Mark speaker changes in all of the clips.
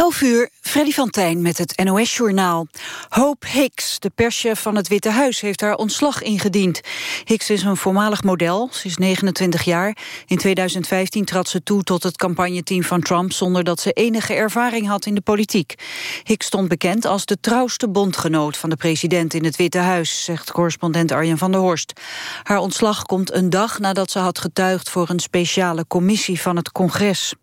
Speaker 1: 11 uur, Freddy van Tijn met het NOS-journaal. Hope Hicks, de perschef van het Witte Huis, heeft haar ontslag ingediend. Hicks is een voormalig model, ze is 29 jaar. In 2015 trad ze toe tot het campagneteam van Trump... zonder dat ze enige ervaring had in de politiek. Hicks stond bekend als de trouwste bondgenoot van de president in het Witte Huis... zegt correspondent Arjen van der Horst. Haar ontslag komt een dag nadat ze had getuigd... voor een speciale commissie van het congres.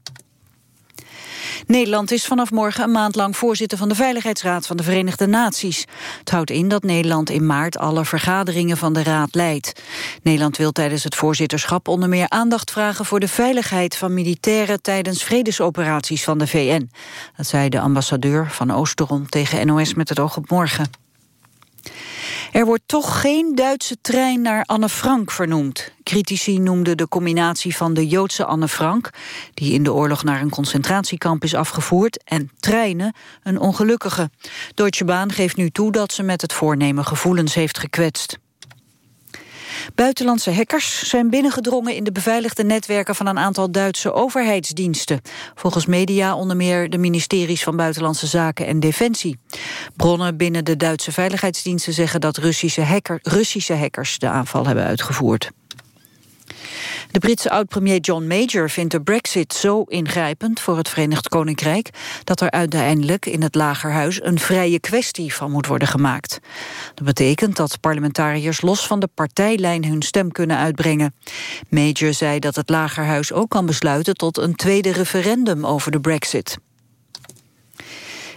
Speaker 1: Nederland is vanaf morgen een maand lang voorzitter van de Veiligheidsraad van de Verenigde Naties. Het houdt in dat Nederland in maart alle vergaderingen van de raad leidt. Nederland wil tijdens het voorzitterschap onder meer aandacht vragen voor de veiligheid van militairen tijdens vredesoperaties van de VN. Dat zei de ambassadeur van Oosterom tegen NOS met het oog op morgen. Er wordt toch geen Duitse trein naar Anne Frank vernoemd. Critici noemden de combinatie van de Joodse Anne Frank... die in de oorlog naar een concentratiekamp is afgevoerd... en treinen een ongelukkige. Deutsche Bahn geeft nu toe dat ze met het voornemen gevoelens heeft gekwetst. Buitenlandse hackers zijn binnengedrongen in de beveiligde netwerken van een aantal Duitse overheidsdiensten. Volgens media onder meer de ministeries van Buitenlandse Zaken en Defensie. Bronnen binnen de Duitse veiligheidsdiensten zeggen dat Russische, hacker, Russische hackers de aanval hebben uitgevoerd. De Britse oud-premier John Major vindt de brexit zo ingrijpend voor het Verenigd Koninkrijk dat er uiteindelijk in het Lagerhuis een vrije kwestie van moet worden gemaakt. Dat betekent dat parlementariërs los van de partijlijn hun stem kunnen uitbrengen. Major zei dat het Lagerhuis ook kan besluiten tot een tweede referendum over de brexit.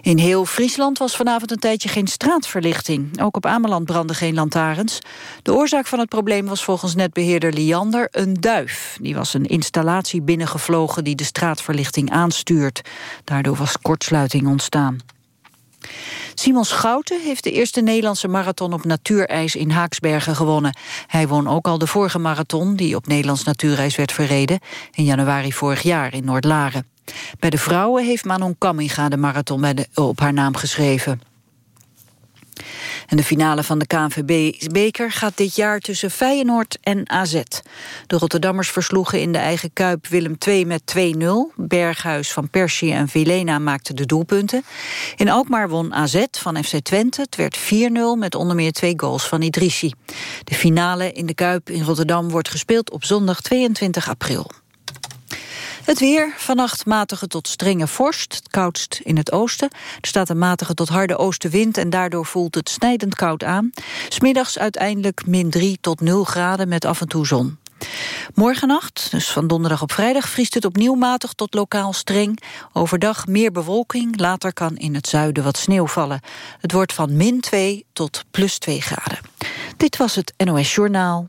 Speaker 1: In heel Friesland was vanavond een tijdje geen straatverlichting. Ook op Ameland brandden geen lantaarns. De oorzaak van het probleem was volgens netbeheerder Liander een duif. Die was een installatie binnengevlogen die de straatverlichting aanstuurt. Daardoor was kortsluiting ontstaan. Simon Schouten heeft de eerste Nederlandse marathon op natuurijs in Haaksbergen gewonnen. Hij won ook al de vorige marathon, die op Nederlands natuurijs werd verreden, in januari vorig jaar in Noordlaren. Bij de vrouwen heeft Manon Kamminga de marathon de, op haar naam geschreven. En de finale van de KNVB-beker gaat dit jaar tussen Feyenoord en AZ. De Rotterdammers versloegen in de eigen Kuip Willem II met 2-0. Berghuis van Persie en Vilena maakten de doelpunten. In Alkmaar won AZ van FC Twente. Het werd 4-0 met onder meer twee goals van Idrissi. De finale in de Kuip in Rotterdam wordt gespeeld op zondag 22 april. Het weer, vannacht matige tot strenge vorst, het koudst in het oosten. Er staat een matige tot harde oostenwind en daardoor voelt het snijdend koud aan. Smiddags uiteindelijk min 3 tot 0 graden met af en toe zon. Morgennacht, dus van donderdag op vrijdag, vriest het opnieuw matig tot lokaal streng. Overdag meer bewolking, later kan in het zuiden wat sneeuw vallen. Het wordt van min 2 tot plus 2 graden. Dit was het NOS Journaal.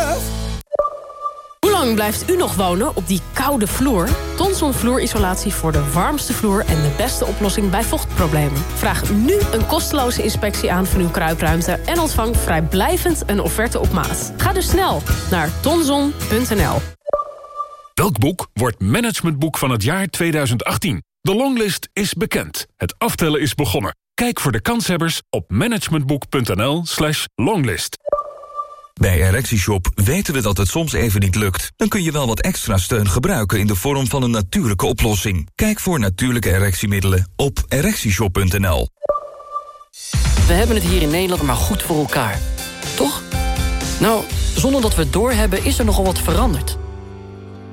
Speaker 2: Lang blijft u nog wonen op die koude vloer? Tonson vloerisolatie voor de warmste vloer en de beste oplossing bij vochtproblemen. Vraag nu een kosteloze inspectie aan van uw kruipruimte en ontvang vrijblijvend een offerte op maat. Ga dus snel naar tonson.nl.
Speaker 3: Welk boek wordt managementboek van het jaar 2018? De longlist is bekend. Het aftellen is begonnen. Kijk voor de kanshebbers op managementboek.nl slash longlist.
Speaker 4: Bij ErectieShop weten we dat het soms even niet lukt. Dan kun je wel wat extra steun gebruiken in de vorm van een natuurlijke oplossing. Kijk voor natuurlijke erectiemiddelen op ErectieShop.nl.
Speaker 5: We hebben het hier in Nederland maar goed voor elkaar. Toch? Nou, zonder dat we het doorhebben is er nogal wat veranderd.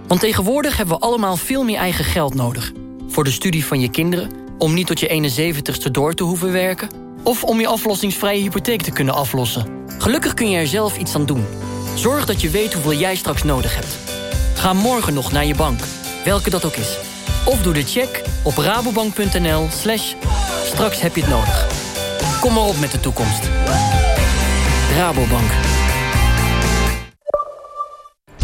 Speaker 5: Want tegenwoordig hebben we allemaal veel meer eigen geld nodig. Voor de studie van je kinderen, om niet tot je 71ste door te hoeven werken... of om je aflossingsvrije hypotheek te kunnen aflossen. Gelukkig kun je er zelf iets aan doen. Zorg dat je weet hoeveel jij straks nodig hebt. Ga morgen nog naar je bank, welke dat ook is. Of doe de check op rabobank.nl slash straks heb je het nodig. Kom maar op met de toekomst. Rabobank.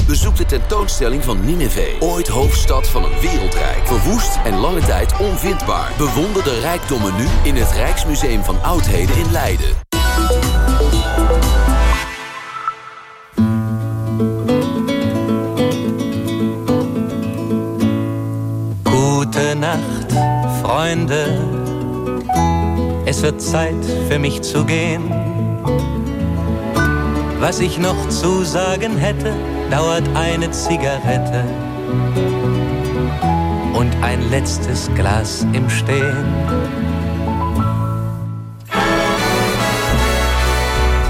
Speaker 6: Bezoek de tentoonstelling van Nineveh. Ooit hoofdstad van een wereldrijk. Verwoest en lange tijd onvindbaar. Bewonder de rijkdommen nu in het Rijksmuseum van Oudheden in Leiden.
Speaker 7: Nacht, Freunde. Es wird Zeit für mich zu gehen. Was ich noch zu sagen hätte, dauert eine Zigarette und ein letztes Glas im Stehen.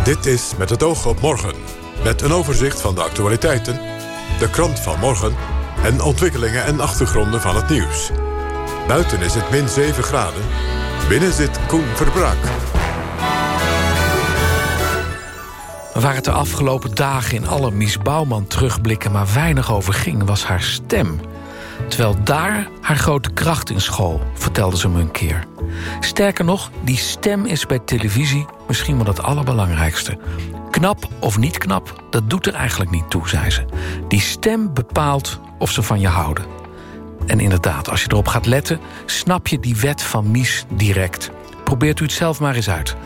Speaker 8: Dit is Met het oog op morgen. Met een overzicht van de actualiteiten, de krant van morgen... en ontwikkelingen en achtergronden van het nieuws. Buiten is het min 7 graden. Binnen zit Koen Verbraak.
Speaker 9: Waar het de afgelopen dagen in alle Mies Bouwman terugblikken... maar weinig over ging, was haar stem. Terwijl daar haar grote kracht in school, vertelde ze me een keer. Sterker nog, die stem is bij televisie misschien wel het allerbelangrijkste. Knap of niet knap, dat doet er eigenlijk niet toe, zei ze. Die stem bepaalt of ze van je houden. En inderdaad, als je erop gaat letten... snap je die wet van Mies direct. Probeert u het zelf maar eens uit.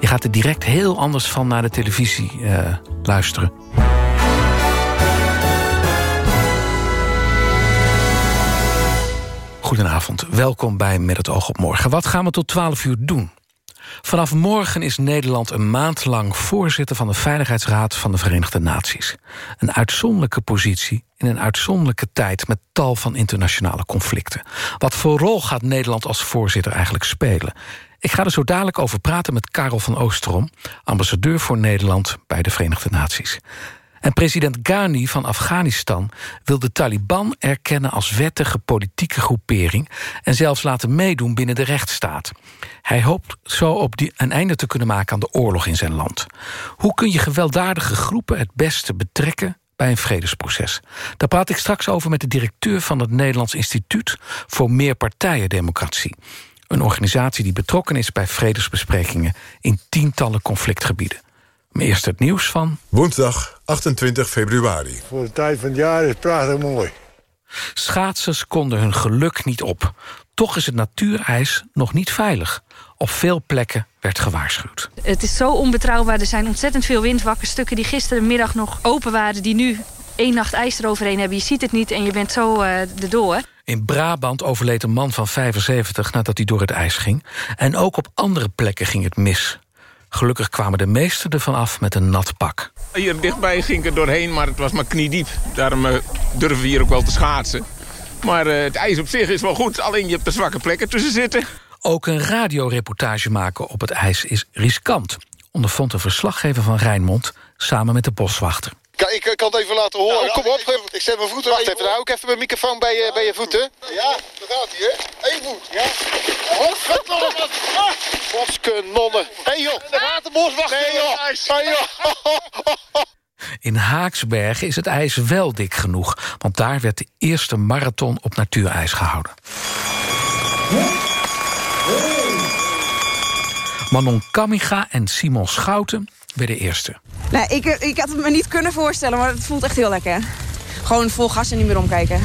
Speaker 9: Je gaat er direct heel anders van naar de televisie uh, luisteren. Goedenavond, welkom bij Met het oog op morgen. Wat gaan we tot 12 uur doen? Vanaf morgen is Nederland een maand lang voorzitter van de Veiligheidsraad van de Verenigde Naties. Een uitzonderlijke positie in een uitzonderlijke tijd met tal van internationale conflicten. Wat voor rol gaat Nederland als voorzitter eigenlijk spelen? Ik ga er zo dadelijk over praten met Karel van Oosterom... ambassadeur voor Nederland bij de Verenigde Naties. En president Ghani van Afghanistan wil de Taliban erkennen... als wettige politieke groepering... en zelfs laten meedoen binnen de rechtsstaat. Hij hoopt zo op die een einde te kunnen maken aan de oorlog in zijn land. Hoe kun je gewelddadige groepen het beste betrekken bij een vredesproces. Daar praat ik straks over met de directeur van het Nederlands Instituut... voor Meerpartijendemocratie. Een organisatie die betrokken is bij vredesbesprekingen... in tientallen conflictgebieden. Maar eerst het nieuws van...
Speaker 8: Woensdag 28 februari.
Speaker 10: Voor de tijd van het jaar is het prachtig mooi.
Speaker 9: Schaatsers konden hun geluk niet op. Toch is het natuurijs nog niet veilig. Op veel plekken werd gewaarschuwd.
Speaker 11: Het is zo onbetrouwbaar. Er zijn ontzettend veel windwakkerstukken die gisterenmiddag nog open waren... die nu één nacht ijs eroverheen hebben. Je ziet het niet en je bent zo uh, erdoor.
Speaker 9: In Brabant overleed een man van 75 nadat hij door het ijs ging. En ook op andere plekken ging het mis. Gelukkig kwamen de meesten ervan af met een nat pak.
Speaker 12: Hier dichtbij ging ik er doorheen, maar het was maar kniediep. Daarom uh, durven we hier ook wel te schaatsen. Maar uh, het ijs op zich is wel goed, alleen je hebt er zwakke plekken tussen zitten.
Speaker 9: Ook een radioreportage maken op het ijs is riskant. Ondervond een verslaggever van Rijnmond samen met de boswachter.
Speaker 13: Ik, ik kan het even laten horen. Ja, kom op, ik zet mijn voeten Wacht even, dan hou ik even mijn microfoon bij je, bij je voeten. Ja, daar gaat hij, hè? Eén voet. Ja. Godskenonnen. Hé hey, joh, de boswachter. Nee joh. Hey, joh.
Speaker 9: In Haaksbergen is het ijs wel dik genoeg... want daar werd de eerste marathon op natuurijs gehouden. Manon Kamiga en Simon Schouten werden eerste.
Speaker 14: Nee, ik, ik had het me niet kunnen voorstellen, maar het voelt echt heel lekker. Gewoon vol gas en niet meer omkijken.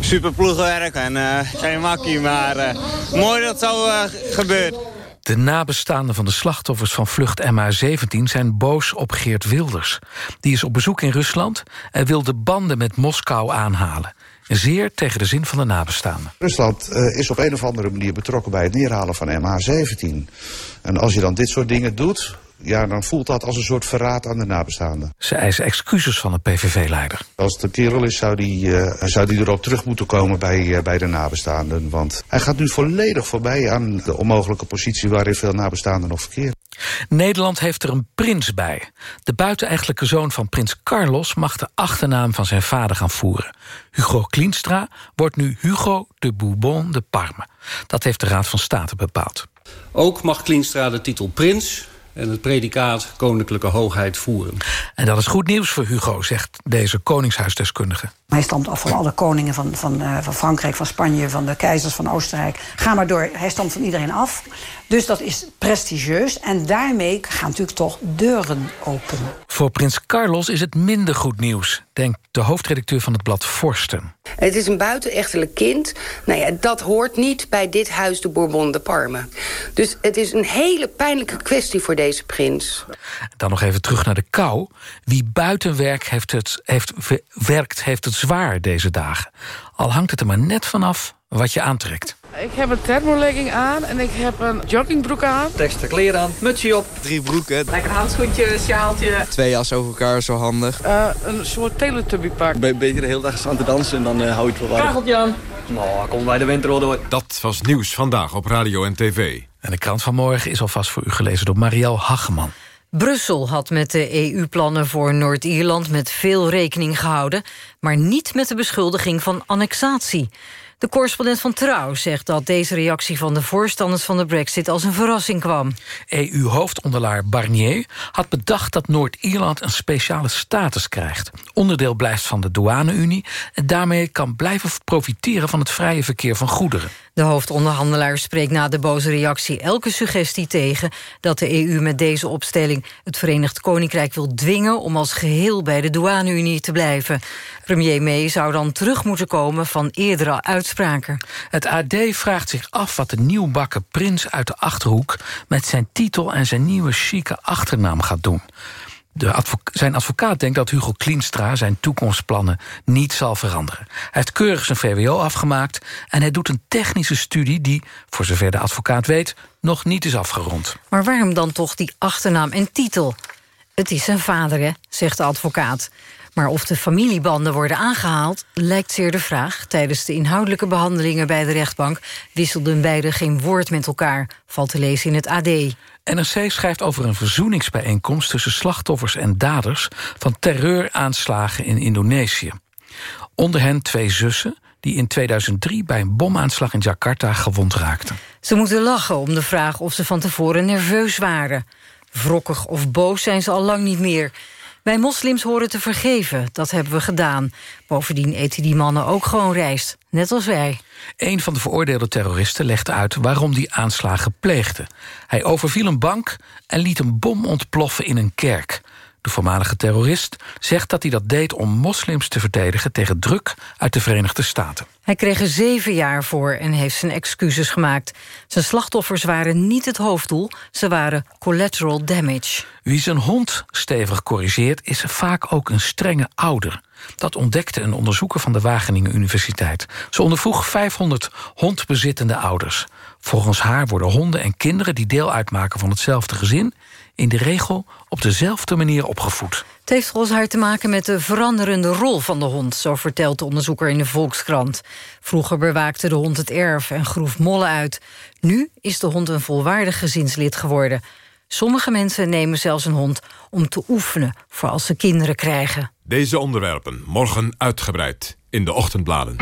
Speaker 15: Super ploegenwerk en uh, geen makkie, maar uh, mooi dat zo uh, gebeurt.
Speaker 9: De nabestaanden van de slachtoffers van vlucht MH17 zijn boos op Geert Wilders. Die is op bezoek in Rusland en wil de banden met Moskou aanhalen. Zeer tegen de zin van de nabestaanden.
Speaker 16: Rusland uh, is op een of andere manier betrokken bij het neerhalen van MH17. En als je dan dit soort dingen doet, ja, dan voelt dat als een soort verraad aan de nabestaanden.
Speaker 9: Ze eisen excuses van de PVV-leider.
Speaker 16: Als het een kerel is, zou die, uh, zou die erop terug moeten komen bij, uh, bij de nabestaanden. Want hij gaat nu volledig voorbij aan de onmogelijke positie... waarin veel nabestaanden nog verkeren.
Speaker 9: Nederland heeft er een prins bij. De buiteneigenlijke zoon van prins Carlos mag de achternaam van zijn vader gaan voeren. Hugo Klienstra wordt nu Hugo de Bourbon de Parme. Dat heeft de Raad van State bepaald.
Speaker 17: Ook mag Klienstra de titel prins en het predicaat koninklijke hoogheid voeren.
Speaker 9: En dat is goed nieuws voor Hugo, zegt deze koningshuisdeskundige.
Speaker 18: Hij stamt af van alle koningen van, van, uh, van Frankrijk, van Spanje, van de keizers van Oostenrijk. Ga maar door, hij stamt van iedereen af. Dus dat is prestigieus en daarmee gaan natuurlijk toch deuren open.
Speaker 9: Voor prins Carlos is het minder goed nieuws, denkt de hoofdredacteur van het blad Forsten.
Speaker 19: Het is een buitenechtelijk kind. Nou ja, dat hoort niet bij dit huis de Bourbon de Parme. Dus het is een hele pijnlijke kwestie voor deze prins.
Speaker 9: Dan nog even terug naar de kou. Wie buiten werkt heeft het, heeft, werkt, heeft het zwaar deze dagen. Al hangt het er maar net vanaf wat je aantrekt.
Speaker 20: Ik heb een thermolegging aan en ik heb een joggingbroek aan.
Speaker 21: Extra kleren aan, mutsje op.
Speaker 22: Drie broeken.
Speaker 20: Lekker handschoentje, sjaaltje.
Speaker 22: Twee jassen over elkaar, zo handig.
Speaker 20: Uh, een soort teletubby pak.
Speaker 22: Ben je de hele dag aan te dansen en dan uh, hou je het wel warm.
Speaker 21: Kageltje aan. Nou, kom bij de winter door.
Speaker 8: Dat was nieuws vandaag op radio en tv.
Speaker 9: En de krant van morgen is alvast voor u gelezen door Marielle Hageman.
Speaker 23: Brussel had met de EU-plannen voor Noord-Ierland met veel rekening gehouden... maar niet met de beschuldiging van annexatie. De correspondent van Trouw zegt dat deze reactie van de voorstanders van de brexit als een verrassing kwam.
Speaker 9: EU-hoofdondelaar Barnier had bedacht dat Noord-Ierland een speciale status krijgt. Onderdeel blijft van de douane-Unie en daarmee kan blijven profiteren van het vrije verkeer van goederen.
Speaker 23: De hoofdonderhandelaar spreekt na de boze reactie elke suggestie tegen... dat de EU met deze opstelling het Verenigd Koninkrijk wil dwingen... om als geheel bij de douane-Unie te blijven. Premier May zou dan terug moeten komen van eerdere uitspraken.
Speaker 9: Het AD vraagt zich af wat de nieuwbakken prins uit de Achterhoek... met zijn titel en zijn nieuwe chique achternaam gaat doen. De zijn advocaat denkt dat Hugo Klienstra zijn toekomstplannen niet zal veranderen. Hij heeft keurig zijn VWO afgemaakt en hij doet een technische studie die, voor zover de advocaat weet, nog niet is afgerond.
Speaker 23: Maar waarom dan toch die achternaam en titel? Het is zijn vader, hè, zegt de advocaat. Maar of de familiebanden worden aangehaald, lijkt zeer de vraag. Tijdens de inhoudelijke behandelingen bij de rechtbank... wisselden beiden geen woord met elkaar, valt te lezen in het AD.
Speaker 9: NRC schrijft over een verzoeningsbijeenkomst... tussen slachtoffers en daders van terreuraanslagen in Indonesië. Onder hen twee zussen die in 2003 bij een bomaanslag in Jakarta gewond raakten.
Speaker 23: Ze moeten lachen om de vraag of ze van tevoren nerveus waren. Wrokkig of boos zijn ze al lang niet meer... Wij moslims horen te vergeven, dat hebben we gedaan. Bovendien eten die mannen ook gewoon rijst, net als wij.
Speaker 9: Een van de veroordeelde terroristen legde uit waarom die aanslagen pleegde. Hij overviel een bank en liet een bom ontploffen in een kerk. De voormalige terrorist zegt dat hij dat deed om moslims te verdedigen... tegen druk uit de Verenigde Staten.
Speaker 23: Hij kreeg er zeven jaar voor en heeft zijn excuses gemaakt. Zijn slachtoffers waren niet het hoofddoel, ze waren collateral damage.
Speaker 9: Wie zijn hond stevig corrigeert is vaak ook een strenge ouder. Dat ontdekte een onderzoeker van de Wageningen Universiteit. Ze ondervroeg 500 hondbezittende ouders. Volgens haar worden honden en kinderen die deel uitmaken van hetzelfde gezin... in de regel op dezelfde manier opgevoed.
Speaker 23: Het heeft volgens haar te maken met de veranderende rol van de hond... zo vertelt de onderzoeker in de Volkskrant. Vroeger bewaakte de hond het erf en groef mollen uit. Nu is de hond een volwaardig gezinslid geworden. Sommige mensen nemen zelfs een hond om te oefenen... voor als ze kinderen krijgen.
Speaker 8: Deze onderwerpen morgen uitgebreid in de ochtendbladen.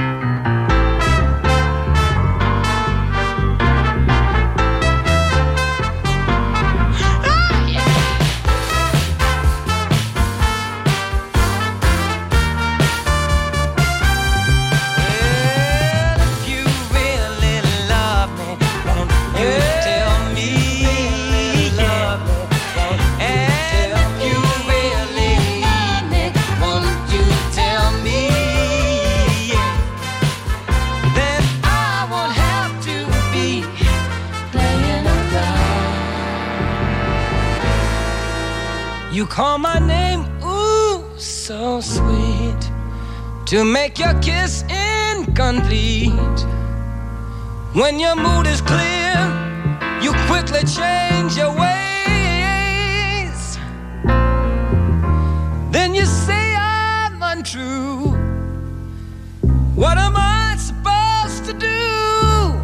Speaker 24: Call my name, ooh, so sweet. To make your kiss incomplete. When your mood is clear, you quickly change your ways. Then you say I'm untrue. What am I supposed to do?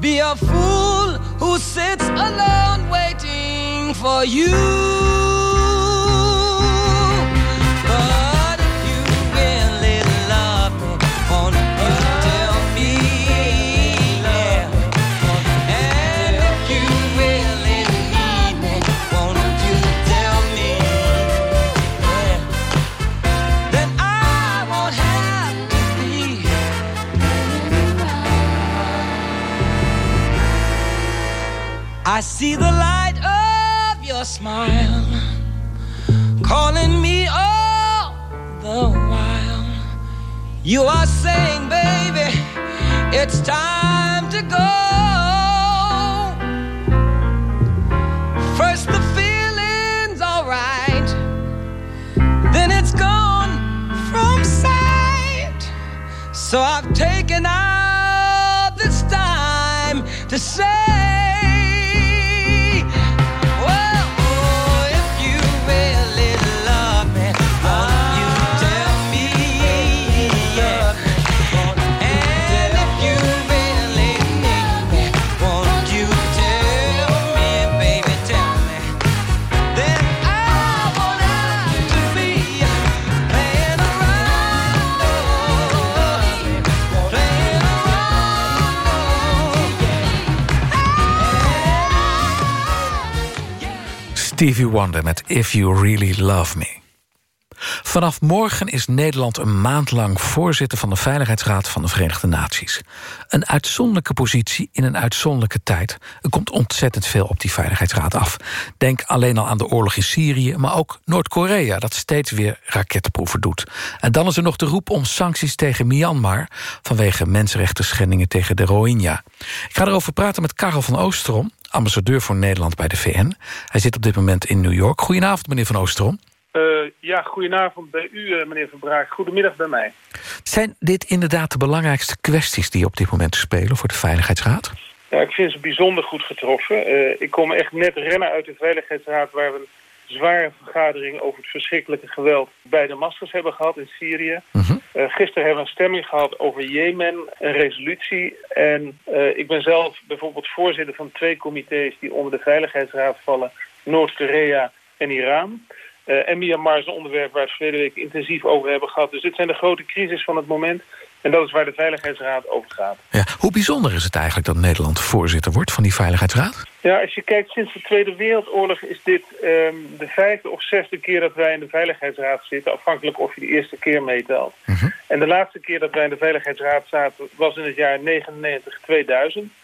Speaker 24: Be a fool who sits alone waiting for you. See the light of your smile calling me all the while. You are saying, baby, it's time to go. First the feeling's alright, then it's gone from sight. So I've taken out
Speaker 9: Stevie Wonder met If You Really Love Me. Vanaf morgen is Nederland een maand lang voorzitter van de Veiligheidsraad van de Verenigde Naties. Een uitzonderlijke positie in een uitzonderlijke tijd. Er komt ontzettend veel op die Veiligheidsraad af. Denk alleen al aan de oorlog in Syrië, maar ook Noord-Korea dat steeds weer raketproeven doet. En dan is er nog de roep om sancties tegen Myanmar vanwege mensenrechten schendingen tegen de Rohingya. Ik ga erover praten met Karel van Oosterom, ambassadeur voor Nederland bij de VN. Hij zit op dit moment in New York. Goedenavond, meneer van Oosterom.
Speaker 25: Uh, ja, goedenavond bij u, uh, meneer Van Braak. Goedemiddag bij mij.
Speaker 9: Zijn dit inderdaad de belangrijkste kwesties die op dit moment spelen voor de Veiligheidsraad?
Speaker 25: Ja, ik vind ze bijzonder goed getroffen. Uh, ik kom echt net rennen uit de Veiligheidsraad... waar we een zware vergadering over het verschrikkelijke geweld... bij Damascus hebben gehad in Syrië. Uh -huh. Gisteren hebben we een stemming gehad over Jemen, een resolutie. En ik ben zelf bijvoorbeeld voorzitter van twee comité's... die onder de Veiligheidsraad vallen. Noord-Korea en Iran... Uh, en Myanmar is een onderwerp waar we het verleden week intensief over hebben gehad. Dus dit zijn de grote crisis van het moment. En dat is waar de Veiligheidsraad over gaat.
Speaker 9: Ja, hoe bijzonder is het eigenlijk dat Nederland voorzitter wordt van die Veiligheidsraad?
Speaker 25: Ja, als je kijkt, sinds de Tweede Wereldoorlog is dit um, de vijfde of zesde keer dat wij in de Veiligheidsraad zitten. Afhankelijk of je de eerste keer meetelt. -huh. En de laatste keer dat wij in de Veiligheidsraad zaten was in het jaar 99-2000.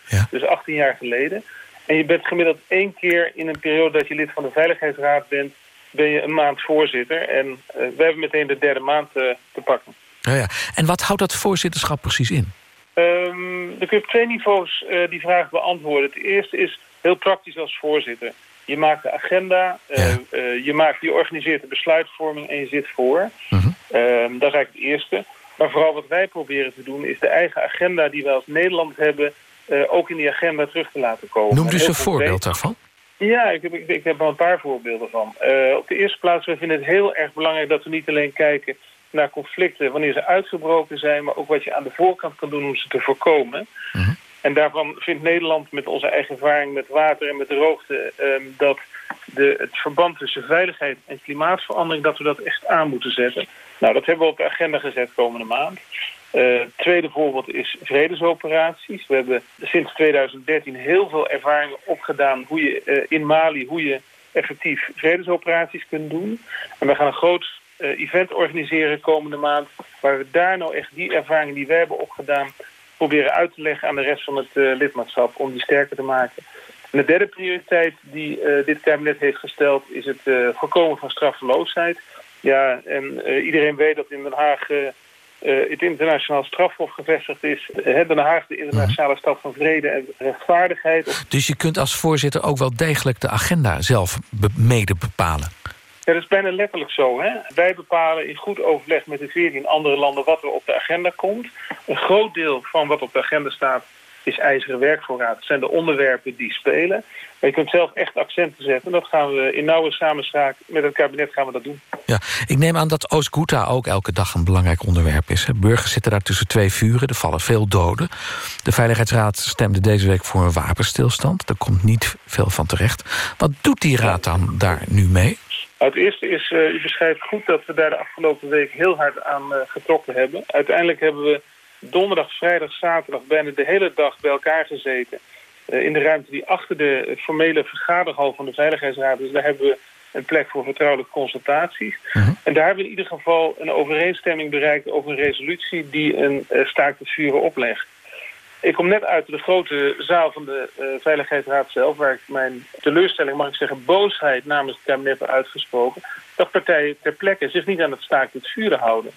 Speaker 25: Ja. Dus 18 jaar geleden. En je bent gemiddeld één keer in een periode dat je lid van de Veiligheidsraad bent ben je een maand voorzitter. En uh, we hebben meteen de derde maand uh, te pakken.
Speaker 9: Ja, ja. En wat houdt dat voorzitterschap precies in?
Speaker 25: Um, dan kun je op twee niveaus uh, die vraag beantwoorden. Het eerste is heel praktisch als voorzitter. Je maakt de agenda, ja. je, maakt, je organiseert de besluitvorming en je zit voor. -huh. Um, dat is eigenlijk het eerste. Maar vooral wat wij proberen te doen is de eigen agenda die wij als Nederland hebben... ook in die agenda terug te laten komen.
Speaker 9: Noem dus een voorbeeld daarvan.
Speaker 25: Ja, ik heb, ik, ik heb er een paar voorbeelden van. Op de eerste plaats, we vinden het heel erg belangrijk dat we niet alleen kijken naar conflicten wanneer ze uitgebroken zijn, maar ook wat je aan de voorkant kan doen om ze te voorkomen. -huh. En daarvan vindt Nederland met onze eigen ervaring met water en met droogte um, dat de, het verband tussen veiligheid en klimaatverandering, dat we dat echt aan moeten zetten. Nou, dat hebben we op de agenda gezet komende maand. Uh, tweede voorbeeld is vredesoperaties. We hebben sinds 2013 heel veel ervaringen opgedaan hoe je uh, in Mali hoe je effectief vredesoperaties kunt doen. En we gaan een groot event organiseren komende maand waar we daar nou echt die ervaringen die we hebben opgedaan proberen uit te leggen aan de rest van het lidmaatschap om die sterker te maken. En de derde prioriteit die dit kabinet heeft gesteld is het voorkomen van straffeloosheid. Ja, en iedereen weet dat in Den Haag het internationaal strafhof gevestigd is. Uh, Den Haag de internationale stad van vrede en rechtvaardigheid.
Speaker 9: Dus je kunt als voorzitter ook wel degelijk de agenda zelf mede bepalen?
Speaker 25: Ja, dat is bijna letterlijk zo. Hè? Wij bepalen in goed overleg met de 14 andere landen wat er op de agenda komt. Een groot deel van wat op de agenda staat is ijzeren werkvoorraad. Dat zijn de onderwerpen die spelen. Maar je kunt zelf echt accenten zetten. Dat gaan we in nauwe samenspraak met het kabinet gaan we dat doen.
Speaker 9: Ja, ik neem aan dat Oost-Ghouta ook elke dag een belangrijk onderwerp is. Burgers zitten daar tussen twee vuren, er vallen veel doden. De Veiligheidsraad stemde deze week voor een wapenstilstand. Daar komt niet veel van terecht. Wat doet die raad dan daar nu mee?
Speaker 25: Nou, het eerste is, uh, u beschrijft goed dat we daar de afgelopen week heel hard aan uh, getrokken hebben. Uiteindelijk hebben we donderdag, vrijdag, zaterdag bijna de hele dag bij elkaar gezeten. Uh, in de ruimte die achter de formele vergaderhal van de Veiligheidsraad is. Daar hebben we een plek voor vertrouwelijke consultaties. Uh -huh. En daar hebben we in ieder geval een overeenstemming bereikt over een resolutie die een uh, staakt het vuren oplegt. Ik kom net uit de grote zaal van de uh, Veiligheidsraad zelf... waar ik mijn teleurstelling, mag ik zeggen, boosheid namens het kabinet heb uitgesproken... dat partijen ter plekke zich niet aan het staakt het vuren houden.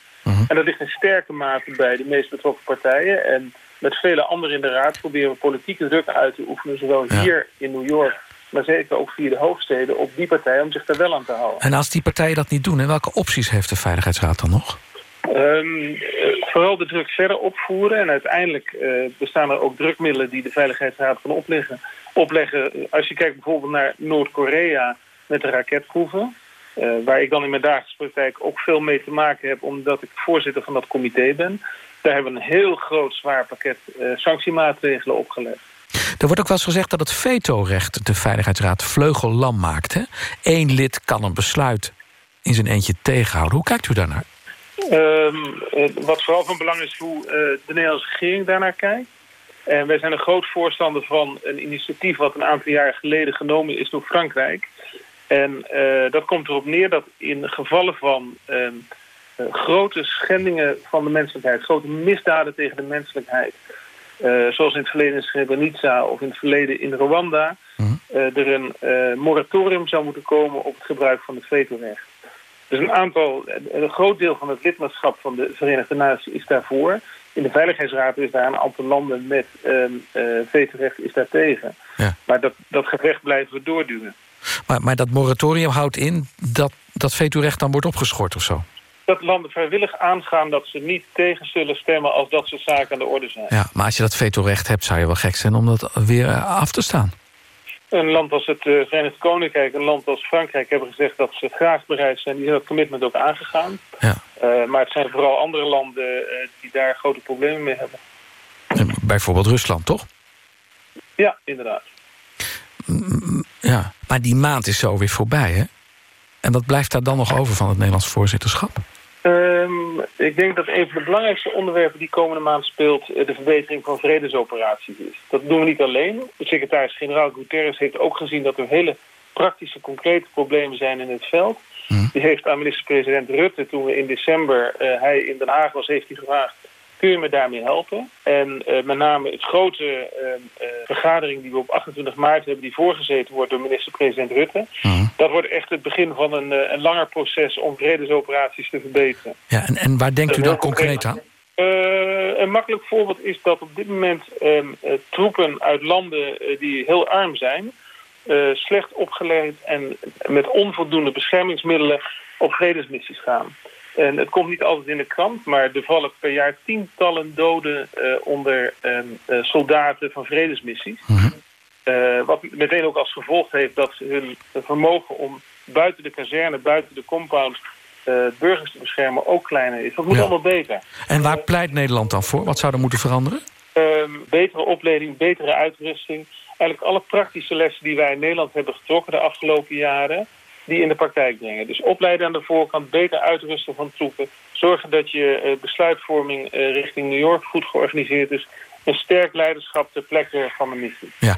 Speaker 25: En dat ligt in sterke mate bij de meest betrokken partijen. En met vele anderen in de raad proberen we politieke druk uit te oefenen... zowel hier in New York, maar zeker ook via de hoofdsteden... op die partijen om zich daar wel aan te houden.
Speaker 9: En als die partijen dat niet doen, welke opties heeft de Veiligheidsraad dan nog?
Speaker 25: Um, vooral de druk verder opvoeren. En uiteindelijk uh, bestaan er ook drukmiddelen die de Veiligheidsraad kan opleggen. opleggen. Als je kijkt bijvoorbeeld naar Noord-Korea met de raketproeven... Uh, waar ik dan in mijn dagelijkse praktijk ook veel mee te maken heb... omdat ik voorzitter van dat comité ben. Daar hebben we een heel groot zwaar pakket uh, sanctiemaatregelen opgelegd.
Speaker 9: Er wordt ook wel eens gezegd dat het vetorecht de Veiligheidsraad vleugellam maakt. Eén lid kan een besluit in zijn eentje tegenhouden. Hoe kijkt u daarnaar?
Speaker 25: Um, wat vooral van belang is hoe uh, de Nederlandse regering daarnaar kijkt. En wij zijn een groot voorstander van een initiatief... wat een aantal jaar geleden genomen is door Frankrijk. En uh, dat komt erop neer dat in gevallen van uh, grote schendingen van de menselijkheid... grote misdaden tegen de menselijkheid... zoals in het verleden in Srebrenica of in het verleden in Rwanda... Mm. er een moratorium zou moeten komen op het gebruik van het vetorecht. Dus een aantal, een groot deel van het lidmaatschap van de Verenigde Naties is daarvoor. In de Veiligheidsraad is daar een aantal landen met um, uh, vetorecht is daar tegen. Ja. Maar dat, dat gevecht blijven we doorduwen.
Speaker 9: Maar, maar dat moratorium houdt in dat dat vetorecht dan wordt opgeschort of zo?
Speaker 25: Dat landen vrijwillig aangaan dat ze niet tegen zullen stemmen als dat soort zaken aan de orde zijn.
Speaker 9: Ja, maar als je dat vetorecht hebt zou je wel gek zijn om dat weer af te staan.
Speaker 25: Een land als het uh, Verenigd Koninkrijk, een land als Frankrijk... hebben gezegd dat ze graag bereid zijn. Die hebben dat commitment ook aangegaan.
Speaker 9: Ja.
Speaker 25: Uh, maar het zijn vooral andere landen uh, die daar grote problemen mee hebben.
Speaker 9: Bijvoorbeeld Rusland, toch?
Speaker 25: Ja, inderdaad.
Speaker 9: Ja, maar die maand is zo weer voorbij, hè? En wat blijft daar dan nog over van het Nederlands voorzitterschap?
Speaker 25: Um, ik denk dat een van de belangrijkste onderwerpen die komende maand speelt... de verbetering van vredesoperaties is. Dat doen we niet alleen. De secretaris-generaal Guterres heeft ook gezien... dat er hele praktische, concrete problemen zijn in het veld. Mm. Die heeft aan minister-president Rutte, toen we in december... Uh, hij in Den Haag was, heeft hij gevraagd... kun je me daarmee helpen? En uh, met name het grote uh, vergadering die we op 28 maart hebben... die voorgezeten wordt door minister-president Rutte...
Speaker 9: Mm.
Speaker 25: dat wordt echt het begin van een, een langer proces... om vredesoperaties te verbeteren.
Speaker 9: Ja, en, en waar denkt u dan concreet aan?
Speaker 25: Uh, een makkelijk voorbeeld is dat op dit moment uh, troepen uit landen uh, die heel arm zijn... slecht opgeleid en met onvoldoende beschermingsmiddelen op vredesmissies gaan. En het komt niet altijd in de krant, maar er vallen per jaar tientallen doden onder um, soldaten van vredesmissies.
Speaker 9: Mhm.
Speaker 25: -hmm. wat meteen ook als gevolg heeft dat hun vermogen om buiten de kazerne, buiten de compound burgers te beschermen ook kleiner is. Dat moet
Speaker 9: Ja.
Speaker 25: allemaal beter.
Speaker 9: En waar pleit Nederland dan voor? Wat zou er moeten veranderen?
Speaker 25: Ehm, betere opleiding, betere uitrusting. Eigenlijk alle praktische lessen die wij in Nederland hebben getrokken de afgelopen jaren... die in de praktijk brengen. Dus opleiden aan de voorkant, beter uitrusten van troepen. Zorgen dat je eh, besluitvorming eh, richting New York goed georganiseerd is. Een sterk leiderschap ter plekke van de missie.
Speaker 9: Ja,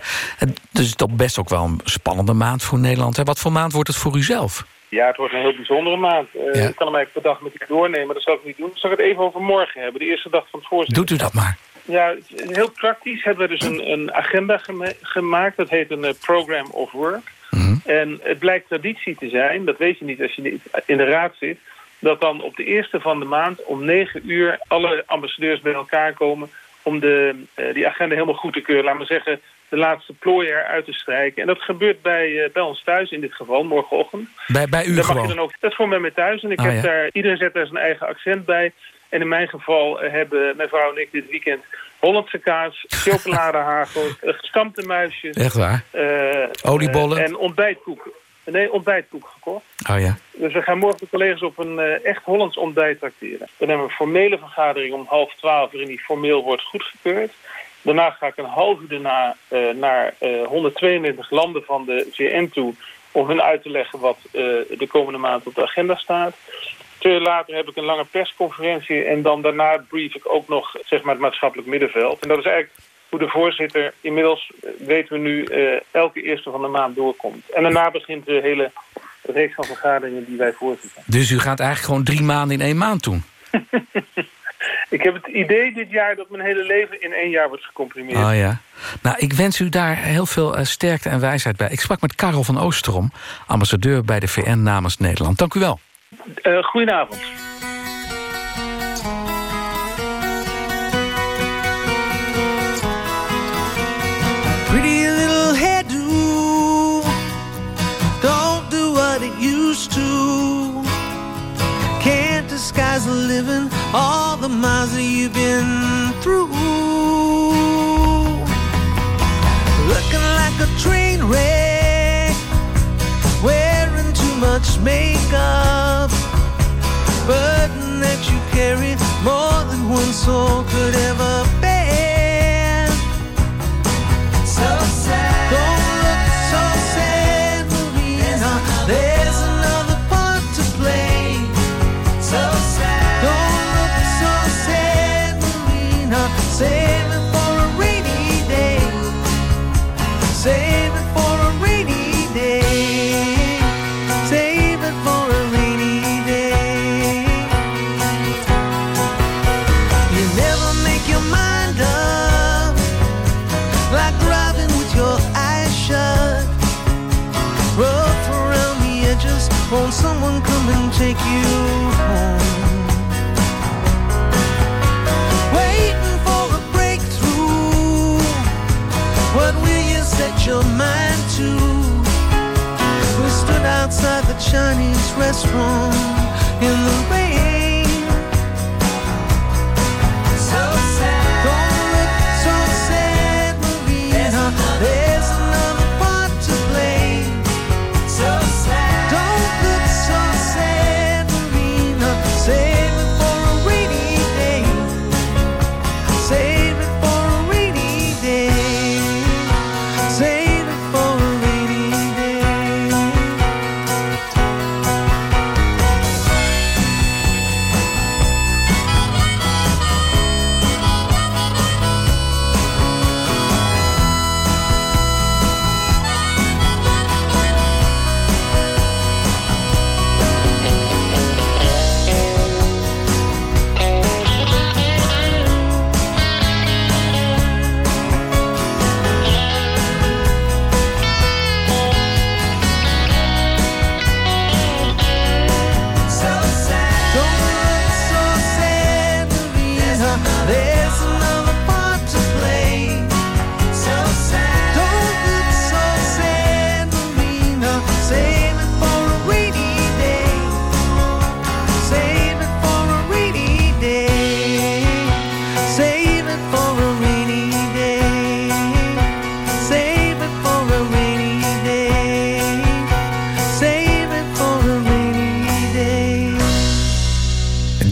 Speaker 9: dus toch best ook wel een spannende maand voor Nederland. Hè? Wat voor maand wordt het voor u zelf?
Speaker 25: Ja, het wordt een heel bijzondere maand. Eh,
Speaker 9: Ja.
Speaker 25: Ik kan hem eigenlijk per dag met u doornemen, maar dat zal ik niet doen. Zal ik het even over morgen hebben, de eerste dag van het voorzitterschap.
Speaker 9: Doet u dat maar.
Speaker 25: Ja, heel praktisch hebben we dus een, een agenda gema- gemaakt. Dat heet een Program of Work. En het blijkt traditie te zijn, dat weet je niet als je niet in de raad zit... dat dan op de eerste van de maand om negen uur alle ambassadeurs bij elkaar komen... om de, eh, die agenda helemaal goed te keuren. Laat maar zeggen, de laatste plooien eruit te strijken. En dat gebeurt bij, eh, bij ons thuis in dit geval, morgenochtend.
Speaker 9: Bij, bij u
Speaker 25: mag je
Speaker 9: gewoon?
Speaker 25: dan ook, dat is voor mij met thuis. En ik
Speaker 9: Ah,
Speaker 25: heb
Speaker 9: ja.
Speaker 25: daar, iedereen zet daar zijn eigen accent bij. En in mijn geval eh, hebben mijn vrouw en ik dit weekend Hollandse kaas, chocoladehagel, eh, gestampte muisjes.
Speaker 9: Echt waar?
Speaker 25: eh,
Speaker 9: Oliebollen?
Speaker 25: eh, en ontbijtkoek. Nee, ontbijtkoek gekocht.
Speaker 9: Oh ja.
Speaker 25: Dus we gaan morgen de collega's op een eh, echt Hollands ontbijt tracteren. Dan hebben we een formele vergadering om half twaalf... waarin die formeel wordt goedgekeurd. Daarna ga ik een half uur daarna naar 122 landen van de VN toe... om hun uit te leggen wat de komende maand op de agenda staat. Twee uur later heb ik een lange persconferentie... en dan daarna brief ik ook nog zeg maar, het maatschappelijk middenveld. En dat is eigenlijk hoe de voorzitter inmiddels, eh, weten we nu... eh, elke eerste van de maand doorkomt. En daarna begint de hele reeks van vergaderingen die wij voorzitten.
Speaker 9: Dus u gaat eigenlijk gewoon drie maanden in één maand doen?
Speaker 25: Ik heb het idee dit jaar dat mijn hele leven in één jaar wordt gecomprimeerd.
Speaker 9: Oh ja. Nou, ik wens u daar heel veel uh, sterkte en wijsheid bij. Ik sprak met Karel van Oosterom, ambassadeur bij de VN namens Nederland. Dank u wel.
Speaker 25: Uh, goedenavond.
Speaker 26: Pretty little hairdo. Don't do what it used to. Can't disguise the living All the miles that you've been through. Looking like a train wreck Wearing too much makeup Burden that you carry More than one soul could ever this room.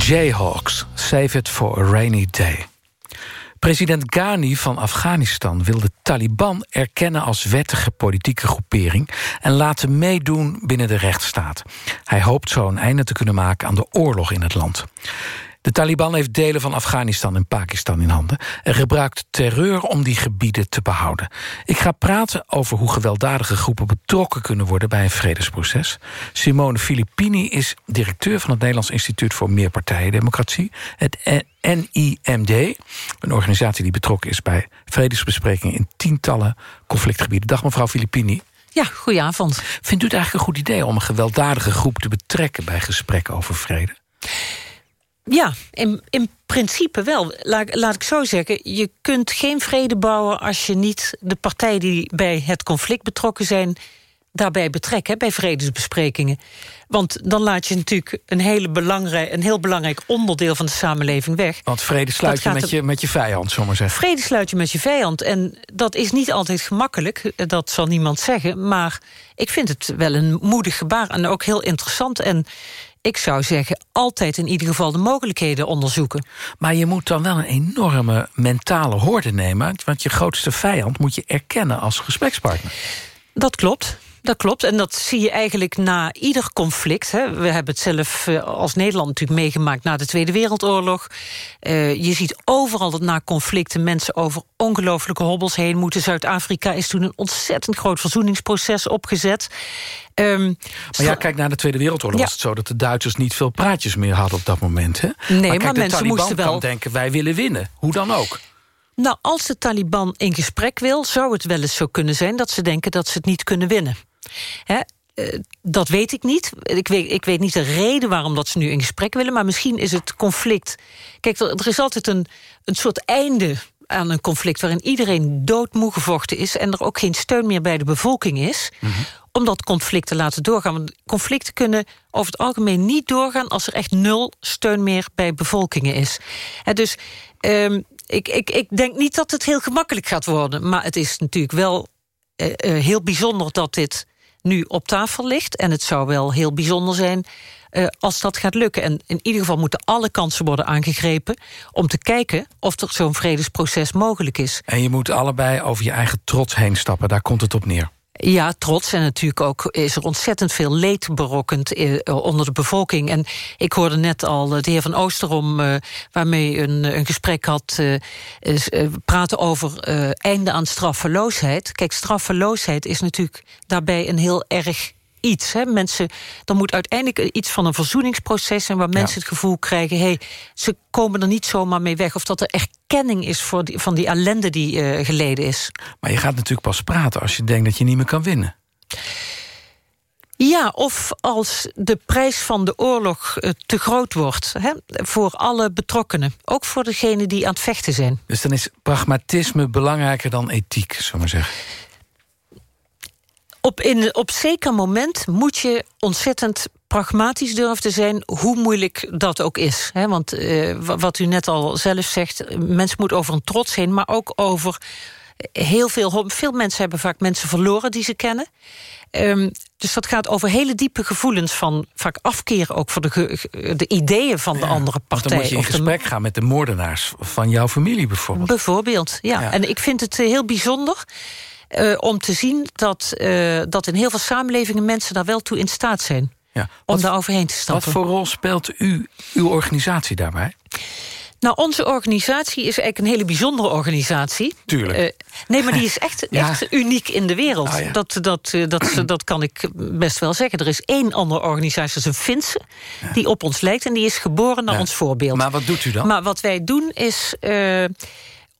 Speaker 9: Jayhawks, Save It for a Rainy Day. President Ghani van Afghanistan wil de Taliban erkennen als wettige politieke groepering en laten meedoen binnen de rechtsstaat. Hij hoopt zo een einde te kunnen maken aan de oorlog in het land. De Taliban heeft delen van Afghanistan en Pakistan in handen... en gebruikt terreur om die gebieden te behouden. Ik ga praten over hoe gewelddadige groepen betrokken kunnen worden... bij een vredesproces. Simone Filippini is directeur van het Nederlands Instituut... voor Meerpartijendemocratie, het NIMD. Een organisatie die betrokken is bij vredesbesprekingen... in tientallen conflictgebieden. Dag mevrouw Filippini.
Speaker 27: Ja, goedenavond.
Speaker 9: Vindt u het eigenlijk een goed idee om een gewelddadige groep te betrekken... bij gesprekken over vrede?
Speaker 27: Ja, in, in principe wel. Laat, laat ik zo zeggen, je kunt geen vrede bouwen... als je niet de partijen die bij het conflict betrokken zijn... daarbij betrekt, hè, bij vredesbesprekingen. Want dan laat je natuurlijk een, hele belangrijk, een heel belangrijk onderdeel van de samenleving weg.
Speaker 9: Want vrede sluit je met, je met je vijand, zomaar zeggen.
Speaker 27: Vrede sluit je met je vijand. En dat is niet altijd gemakkelijk, dat zal niemand zeggen. Maar ik vind het wel een moedig gebaar en ook heel interessant. En ik zou zeggen, altijd in ieder geval de mogelijkheden onderzoeken.
Speaker 9: Maar je moet dan wel een enorme mentale hoorde nemen... want je grootste vijand moet je erkennen als gesprekspartner.
Speaker 27: Dat klopt. Dat klopt, en dat zie je eigenlijk na ieder conflict. Hè. We hebben het zelf eh, als Nederland natuurlijk meegemaakt... na de Tweede Wereldoorlog. Uh, je ziet overal dat na conflicten mensen over ongelooflijke hobbels heen moeten. Zuid-Afrika is toen een ontzettend groot verzoeningsproces opgezet. Um,
Speaker 9: maar ja, kijk, na de Tweede Wereldoorlog ja. was het zo... dat de Duitsers niet veel praatjes meer hadden op dat moment. Hè?
Speaker 27: Nee, maar,
Speaker 9: kijk,
Speaker 27: maar
Speaker 9: de
Speaker 27: mensen
Speaker 9: Taliban
Speaker 27: moesten wel...
Speaker 9: kan denken, wij willen winnen. Hoe dan ook.
Speaker 27: Nou, als de Taliban in gesprek wil, zou het wel eens zo kunnen zijn... dat ze denken dat ze het niet kunnen winnen. Hè? Uh, dat weet ik niet. Ik weet, ik weet niet de reden waarom dat ze nu in gesprek willen... maar misschien is het conflict... Kijk, er, er is altijd een, een soort einde aan een conflict... waarin iedereen doodmoe gevochten is... en er ook geen steun meer bij de bevolking is... Mm -hmm. om dat conflict te laten doorgaan. Want conflicten kunnen over het algemeen niet doorgaan... als er echt nul steun meer bij bevolkingen is. Dus... Um, ik, ik, ik denk niet dat het heel gemakkelijk gaat worden. Maar het is natuurlijk wel heel bijzonder dat dit nu op tafel ligt. En het zou wel heel bijzonder zijn uh, als dat gaat lukken. En in ieder geval moeten alle kansen worden aangegrepen... om te kijken of er zo'n vredesproces mogelijk is.
Speaker 9: En je moet allebei over je eigen trots heen stappen. Daar komt het op neer.
Speaker 27: Ja, trots. En natuurlijk ook is er ontzettend veel leed berokkend eh, onder de bevolking. En ik hoorde net al de heer Van Oosterom... Uh, waarmee een, een gesprek had... Praten over einde aan straffeloosheid. Kijk, straffeloosheid is natuurlijk daarbij een heel erg iets. Hè. Mensen, er moet uiteindelijk iets van een verzoeningsproces zijn... waar mensen ja. het gevoel krijgen... hey, ze komen er niet zomaar mee weg. Of dat er erkenning is voor die, van die ellende die uh, geleden is.
Speaker 9: Maar je gaat natuurlijk pas praten als je denkt dat je niet meer kan winnen.
Speaker 27: Ja, of als de prijs van de oorlog uh, te groot wordt hè, voor alle betrokkenen. Ook voor degenen die aan het vechten zijn.
Speaker 9: Dus dan is pragmatisme belangrijker dan ethiek, zullen we maar zeggen.
Speaker 27: Op, in, op zeker moment moet je ontzettend pragmatisch durven te zijn... hoe moeilijk dat ook is. Hè? Want uh, wat u net al zelf zegt... mensen moeten over een trots heen, maar ook over heel veel... veel mensen hebben vaak mensen verloren die ze kennen. Um, dus dat gaat over hele diepe gevoelens van vaak afkeren... ook voor de, de ideeën van ja, de andere partij.
Speaker 9: Dan moet je in gesprek de... gaan met de moordenaars van jouw familie bijvoorbeeld.
Speaker 27: Bijvoorbeeld, ja. ja. En ik vind het heel bijzonder... Uh, om te zien dat, uh, dat in heel veel samenlevingen mensen daar wel toe in staat zijn.
Speaker 9: Ja.
Speaker 27: Om daar overheen te stappen.
Speaker 9: Wat voor rol speelt u, uw organisatie daarbij?
Speaker 27: Nou, onze organisatie is eigenlijk een hele bijzondere organisatie.
Speaker 9: Tuurlijk. Uh,
Speaker 27: nee, maar die is echt, ja. echt uniek in de wereld. Oh, ja. dat, dat, dat, dat kan ik best wel zeggen. Er is één andere organisatie, dat is een Finse, ja. die op ons lijkt... en die is geboren naar ons voorbeeld.
Speaker 9: Maar wat doet u dan?
Speaker 27: Maar wat wij doen is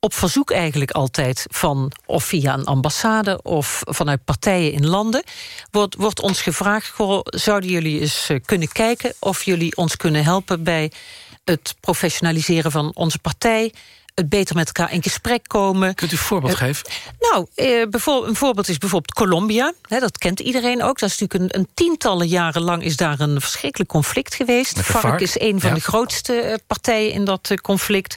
Speaker 27: op verzoek eigenlijk altijd van... of via een ambassade of vanuit partijen in landen... wordt, wordt ons gevraagd, zouden jullie eens kunnen kijken... of jullie ons kunnen helpen bij het professionaliseren van onze partij het beter met elkaar in gesprek komen.
Speaker 9: Kunt u een voorbeeld uh, geven?
Speaker 27: Nou, uh, een voorbeeld is bijvoorbeeld Colombia. Hè, dat kent iedereen ook. Dat is natuurlijk een, een, tientallen jaren lang is daar een verschrikkelijk conflict geweest.
Speaker 9: De
Speaker 27: FARC,
Speaker 9: FARC
Speaker 27: is een van
Speaker 9: ja.
Speaker 27: de grootste uh, partijen in dat conflict.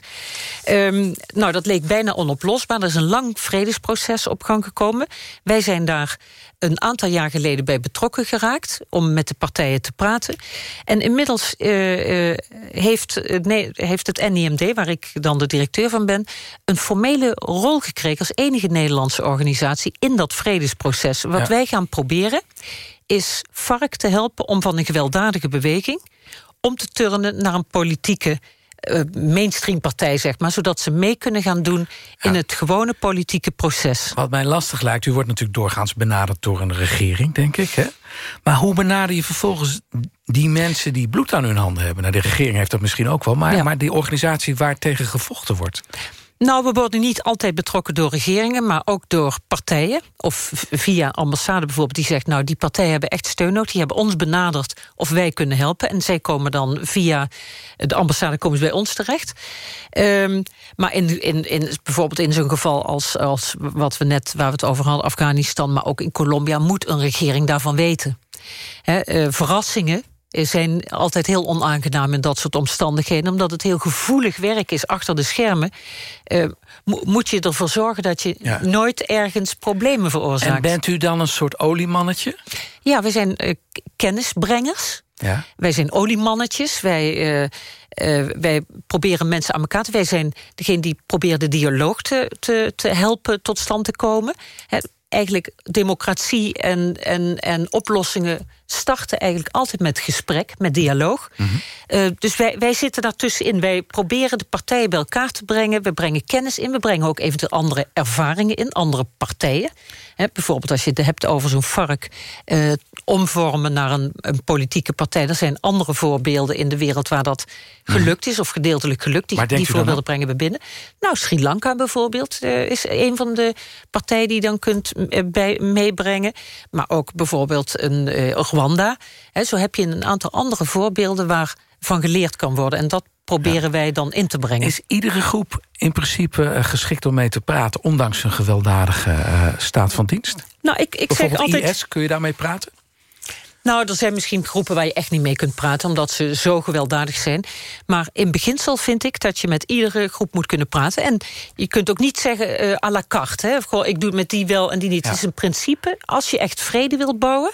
Speaker 27: Um, nou, dat leek bijna onoplosbaar. Er is een lang vredesproces op gang gekomen. Wij zijn daar een aantal jaar geleden bij betrokken geraakt... om met de partijen te praten. En inmiddels uh, uh, heeft, uh, nee, heeft het NIMD, waar ik dan de directeur van ben... een formele rol gekregen als enige Nederlandse organisatie... in dat vredesproces. Wat ja. wij gaan proberen is FARC te helpen om van een gewelddadige beweging... om te turnen naar een politieke uh, mainstream partij, zeg maar... zodat ze mee kunnen gaan doen ja. in het gewone politieke proces.
Speaker 9: Wat mij lastig lijkt, u wordt natuurlijk doorgaans benaderd... door een regering, denk ik. Hè? Maar hoe benader je vervolgens die mensen die bloed aan hun handen hebben? Nou, de regering heeft dat misschien ook wel... maar, ja. maar die organisatie waar tegen gevochten wordt...
Speaker 27: Nou, we worden niet altijd betrokken door regeringen... maar ook door partijen, of via ambassade bijvoorbeeld... die zegt, nou, die partijen hebben echt steun nodig... die hebben ons benaderd of wij kunnen helpen. En zij komen dan via de ambassade komen ze bij ons terecht. Um, maar in, in, in, bijvoorbeeld in zo'n geval als, als wat we net... waar we het over hadden, Afghanistan, maar ook in Colombia... moet een regering daarvan weten. He, uh, verrassingen zijn altijd heel onaangenaam in dat soort omstandigheden. Omdat het heel gevoelig werk is achter de schermen... Uh, moet je ervoor zorgen dat je ja. nooit ergens problemen veroorzaakt.
Speaker 9: En bent u dan een soort oliemannetje?
Speaker 27: Ja, we zijn uh, kennisbrengers.
Speaker 9: Ja.
Speaker 27: Wij zijn oliemannetjes. Wij, uh, uh, wij proberen mensen aan elkaar te... Wij zijn degene die proberen de dialoog te, te, te helpen tot stand te komen. He, eigenlijk democratie en, en, en oplossingen starten eigenlijk altijd met gesprek, met dialoog. Eh, dus wij, wij zitten daartussenin. Wij proberen de partijen bij elkaar te brengen. We brengen kennis in. We brengen ook eventueel andere ervaringen in, andere partijen. Bijvoorbeeld als je het hebt over zo'n vark eh, omvormen naar een, een politieke partij. Er zijn andere voorbeelden in de wereld waar dat gelukt is, of gedeeltelijk gelukt. Die, voorbeelden brengen we binnen. Nou, Sri Lanka bijvoorbeeld eh, is een van de partijen die je dan kunt bij, meebrengen. Maar ook bijvoorbeeld een eh, Rwanda. Zo heb je een aantal andere voorbeelden waarvan geleerd kan worden. En dat proberen wij dan in te brengen.
Speaker 9: Is iedere groep in principe eh, geschikt om mee te praten... ondanks een gewelddadige eh, staat van dienst?
Speaker 27: Nou, ik, ik zeg altijd.
Speaker 9: IS, kun je daarmee praten?
Speaker 27: Nou, er zijn misschien groepen waar je echt niet mee kunt praten... omdat ze zo gewelddadig zijn. Maar in beginsel vind ik dat je met iedere groep moet kunnen praten. En je kunt ook niet zeggen eh à la carte. Hè? Of gewoon, ik doe het met die wel en die niet. Het is een principe. Als je echt vrede wilt bouwen...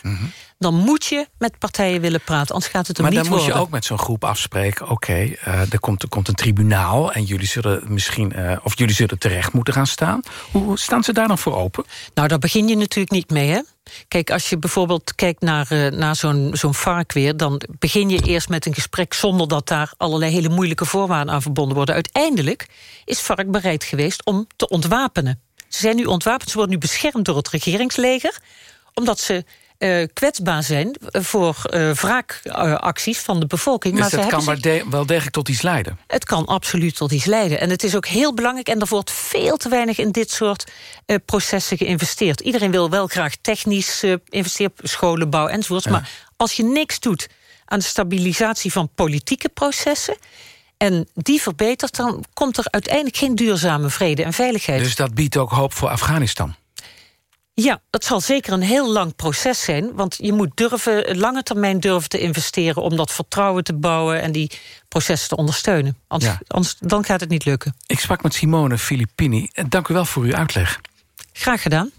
Speaker 27: dan moet je met partijen willen praten. Anders gaat het hem
Speaker 9: Maar
Speaker 27: niet
Speaker 9: dan moet je ook met zo'n groep afspreken... oké, eh, er, komt, er komt een tribunaal en jullie zullen misschien... eh, of jullie zullen terecht moeten gaan staan. Hoe staan ze daar dan voor open?
Speaker 27: Nou, daar begin je natuurlijk niet mee, hè? Kijk, als je bijvoorbeeld kijkt naar, eh, naar zo'n zo'n vark weer... dan begin je eerst met een gesprek zonder dat daar allerlei hele moeilijke voorwaarden aan verbonden worden. Uiteindelijk is vark bereid geweest om te ontwapenen. Ze zijn nu ontwapend, ze worden nu beschermd door het regeringsleger... omdat ze eh, kwetsbaar zijn voor eh, wraakacties van de bevolking.
Speaker 9: Dus
Speaker 27: maar ze
Speaker 9: dat kan
Speaker 27: zich-
Speaker 9: de- wel degelijk tot iets leiden.
Speaker 27: het kan absoluut tot iets leiden. En het is ook heel belangrijk. En er wordt veel te weinig in dit soort eh, processen geïnvesteerd. Iedereen wil wel graag technisch eh investeren, scholen, bouw enzovoorts. Maar als je niks doet aan de stabilisatie van politieke processen... en die verbetert, dan komt er uiteindelijk geen duurzame vrede en veiligheid.
Speaker 9: Dus dat biedt ook hoop voor Afghanistan.
Speaker 27: Ja, dat zal zeker een heel lang proces zijn. Want je moet durven, lange termijn durven te investeren... om dat vertrouwen te bouwen en die processen te ondersteunen. Anders,
Speaker 9: Ja.
Speaker 27: anders dan gaat het niet lukken.
Speaker 9: Ik sprak met Simone Filippini. Dank u wel voor uw uitleg.
Speaker 27: Graag gedaan.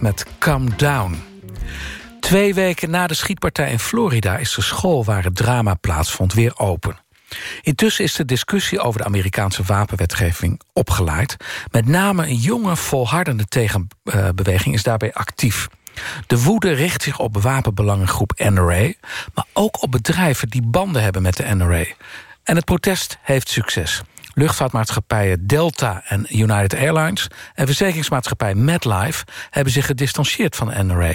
Speaker 9: Met Come Down. Twee weken na de schietpartij in Florida is de school waar het drama plaatsvond weer open. Intussen is de discussie over de Amerikaanse wapenwetgeving opgeleid. Met name een jonge, volhardende tegenbeweging is daarbij actief. De woede richt zich op wapenbelangengroep NRA... maar ook op bedrijven die banden hebben met de NRA. En het protest heeft succes. Luchtvaartmaatschappijen Delta en United Airlines... en verzekeringsmaatschappij MetLife hebben zich gedistanceerd van de NRA.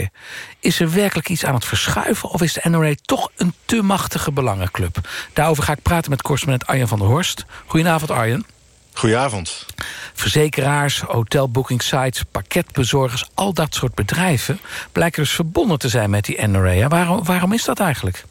Speaker 9: Is er werkelijk iets aan het verschuiven... of is de NRA toch een te machtige belangenclub? Daarover ga ik praten met correspondent Arjen van der Horst. Goedenavond, Arjen.
Speaker 28: Goedenavond.
Speaker 9: Verzekeraars, hotelbookingsites, pakketbezorgers... al dat soort bedrijven blijken dus verbonden te zijn met die NRA. Waarom, waarom is dat eigenlijk?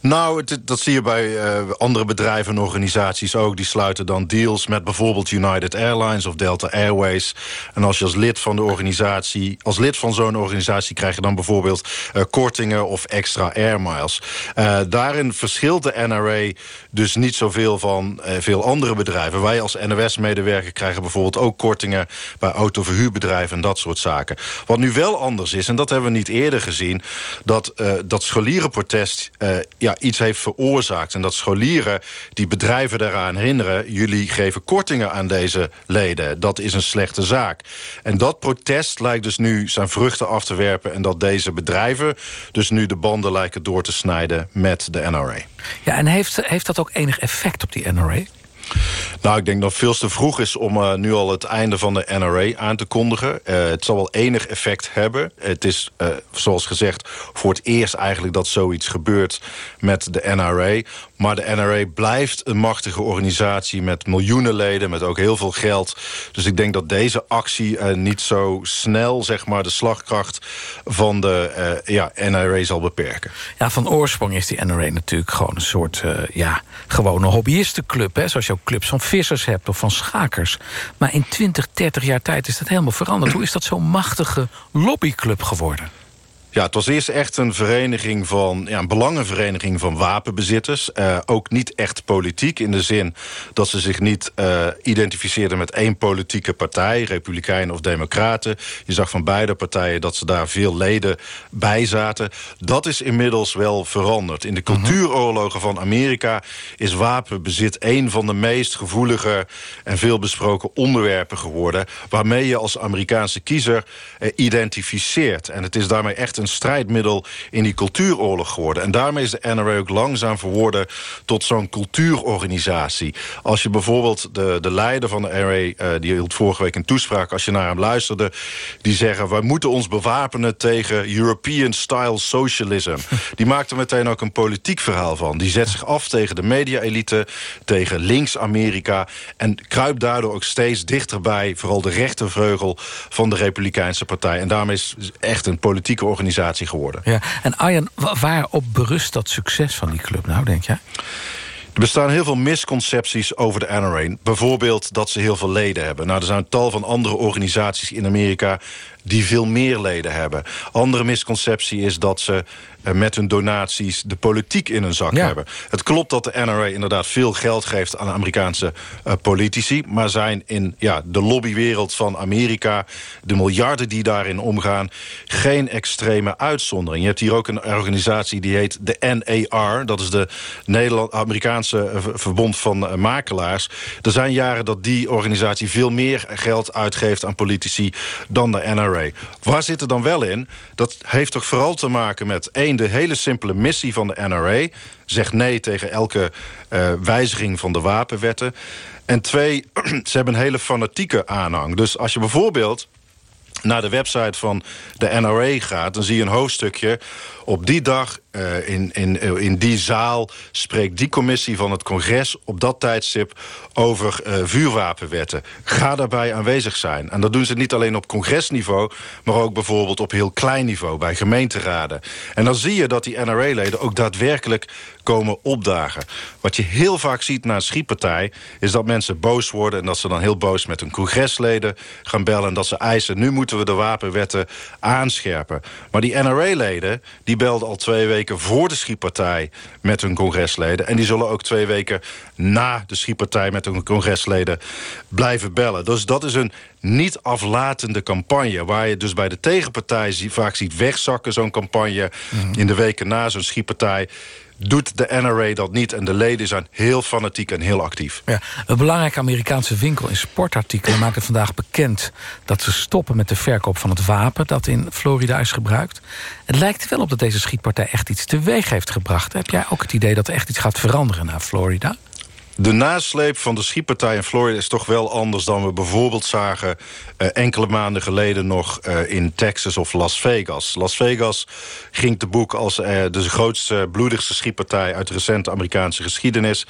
Speaker 28: Nou, het- dat zie je bij eh, andere bedrijven en organisaties ook. Die sluiten dan deals met bijvoorbeeld United Airlines of Delta Airways. En als je als lid van de organisatie, als lid van zo'n organisatie krijg je dan bijvoorbeeld eh, kortingen of extra air miles. Eh, daarin verschilt de NRA dus niet zoveel van veel andere bedrijven. Wij als NOS-medewerker krijgen bijvoorbeeld ook kortingen bij autoverhuurbedrijven en dat soort zaken. Wat nu wel anders is, en dat hebben we niet eerder gezien, dat dat scholierenprotest ja, iets heeft veroorzaakt. En dat scholieren die bedrijven daaraan herinneren... jullie geven kortingen aan deze leden. Dat is een slechte zaak. En dat protest lijkt dus nu zijn vruchten af te werpen... en dat deze bedrijven dus nu de banden lijken door te snijden met de NRA.
Speaker 9: Ja, en heeft, heeft dat ook enig effect op die NRA?
Speaker 28: Nou, ik denk dat het veel te vroeg is om eh, nu al het einde van de NRA aan te kondigen. Eh, het zal wel enig effect hebben. Het is, eh, zoals gezegd, voor het eerst eigenlijk dat zoiets gebeurt met de NRA. Maar de NRA blijft een machtige organisatie met miljoenen leden... met ook heel veel geld. Dus ik denk dat deze actie eh, niet zo snel zeg maar, de slagkracht van de eh, ja, NRA zal beperken.
Speaker 9: Ja, van oorsprong is die NRA natuurlijk gewoon een soort... eh, ja, gewone hobbyistenclub, hè, zoals je ook clubs van vissers hebt of van schakers. Maar in 20, 30 jaar tijd is dat helemaal veranderd. Hoe is dat zo'n machtige lobbyclub geworden?
Speaker 28: Ja, het was eerst echt een vereniging van, ja, een belangenvereniging van wapenbezitters. Eh, ook niet echt politiek in de zin dat ze zich niet eh, identificeerden met één politieke partij, Republikeinen of Democraten. Je zag van beide partijen dat ze daar veel leden bij zaten. Dat is inmiddels wel veranderd. In de cultuuroorlogen van Amerika is wapenbezit een van de meest gevoelige en veel besproken onderwerpen geworden, waarmee je als Amerikaanse kiezer eh, identificeert. En het is daarmee echt een strijdmiddel in die cultuuroorlog geworden. En daarmee is de NRA ook langzaam verworden tot zo'n cultuurorganisatie. Als je bijvoorbeeld de, de leider van de NRA, eh, die hield vorige week een toespraak... als je naar hem luisterde, die zeggen... wij moeten ons bewapenen tegen European-style socialism. Die maakt er meteen ook een politiek verhaal van. Die zet zich af tegen de media-elite, tegen links-Amerika... en kruipt daardoor ook steeds dichterbij... vooral de rechtervleugel van de Republikeinse Partij. En daarmee is echt een politieke organisatie geworden.
Speaker 9: Ja. En Arjan, wa- waarop berust dat succes van die club nou, denk jij?
Speaker 28: Er bestaan heel veel misconcepties over de NRA. Bijvoorbeeld dat ze heel veel leden hebben. Nou, er zijn een tal van andere organisaties in Amerika... die veel meer leden hebben. Andere misconceptie is dat ze eh, met hun donaties... de politiek in hun zak
Speaker 9: Ja.
Speaker 28: hebben. Het klopt dat de NRA inderdaad veel geld geeft... aan Amerikaanse eh, politici... maar zijn in ja, de lobbywereld van Amerika... de miljarden die daarin omgaan... geen extreme uitzondering. Je hebt hier ook een organisatie die heet de NAR. Dat is de Nederland-Amerikaanse eh, v- Verbond van eh, Makelaars. Er zijn jaren dat die organisatie veel meer geld uitgeeft aan politici dan de NRA. Waar zit er dan wel in? Dat heeft toch vooral te maken met één, de hele simpele missie van de NRA. Zeg nee tegen elke eh, wijziging van de wapenwetten. En twee, ze hebben een hele fanatieke aanhang. Dus als je bijvoorbeeld naar de website van de NRA gaat... dan zie je een hoofdstukje. Op die dag, eh, in, in, eh, in die zaal... spreekt die commissie van het congres op dat tijdstip... over eh, vuurwapenwetten. Ga daarbij aanwezig zijn. En dat doen ze niet alleen op congresniveau... maar ook bijvoorbeeld op heel klein niveau, bij gemeenteraden. En dan zie je dat die NRA-leden ook daadwerkelijk komen opdagen. Wat je heel vaak ziet na een schietpartij... is dat mensen boos worden... en dat ze dan heel boos met hun congresleden gaan bellen... en dat ze eisen, nu moeten we de wapenwetten aanscherpen. Maar die NRA-leden, die belden al twee weken voor de schietpartij... met hun congresleden. En die zullen ook twee weken na de schietpartij... met hun congresleden blijven bellen. Dus dat is een niet aflatende campagne... waar je dus bij de tegenpartij vaak ziet wegzakken, zo'n campagne... in de weken na zo'n schietpartij doet de NRA dat niet. En de leden zijn heel fanatiek en heel actief.
Speaker 9: Ja, een belangrijke Amerikaanse winkel in sportartikelen maakte vandaag bekend dat ze stoppen met de verkoop van het wapen dat in Florida is gebruikt. Het lijkt wel op dat deze schietpartij echt iets teweeg heeft gebracht. Heb jij ook het idee dat er echt iets gaat veranderen naar Florida?
Speaker 28: De nasleep van de schietpartij in Florida is toch wel anders dan we bijvoorbeeld zagen eh, enkele maanden geleden nog eh, in Texas of Las Vegas. Las Vegas ging te boek als eh, de grootste, bloedigste schietpartij uit de recente Amerikaanse geschiedenis.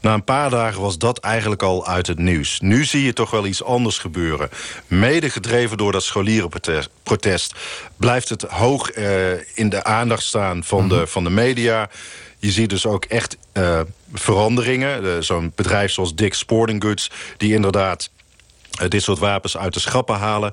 Speaker 28: Na een paar dagen was dat eigenlijk al uit het nieuws. Nu zie je toch wel iets anders gebeuren. Mede gedreven door dat scholierenprotest... blijft het hoog in de aandacht staan van, mm -hmm. de, van de media... Je ziet dus ook echt uh, veranderingen. Zo'n bedrijf zoals Dick's Sporting Goods... die inderdaad uh, dit soort wapens uit de schappen halen.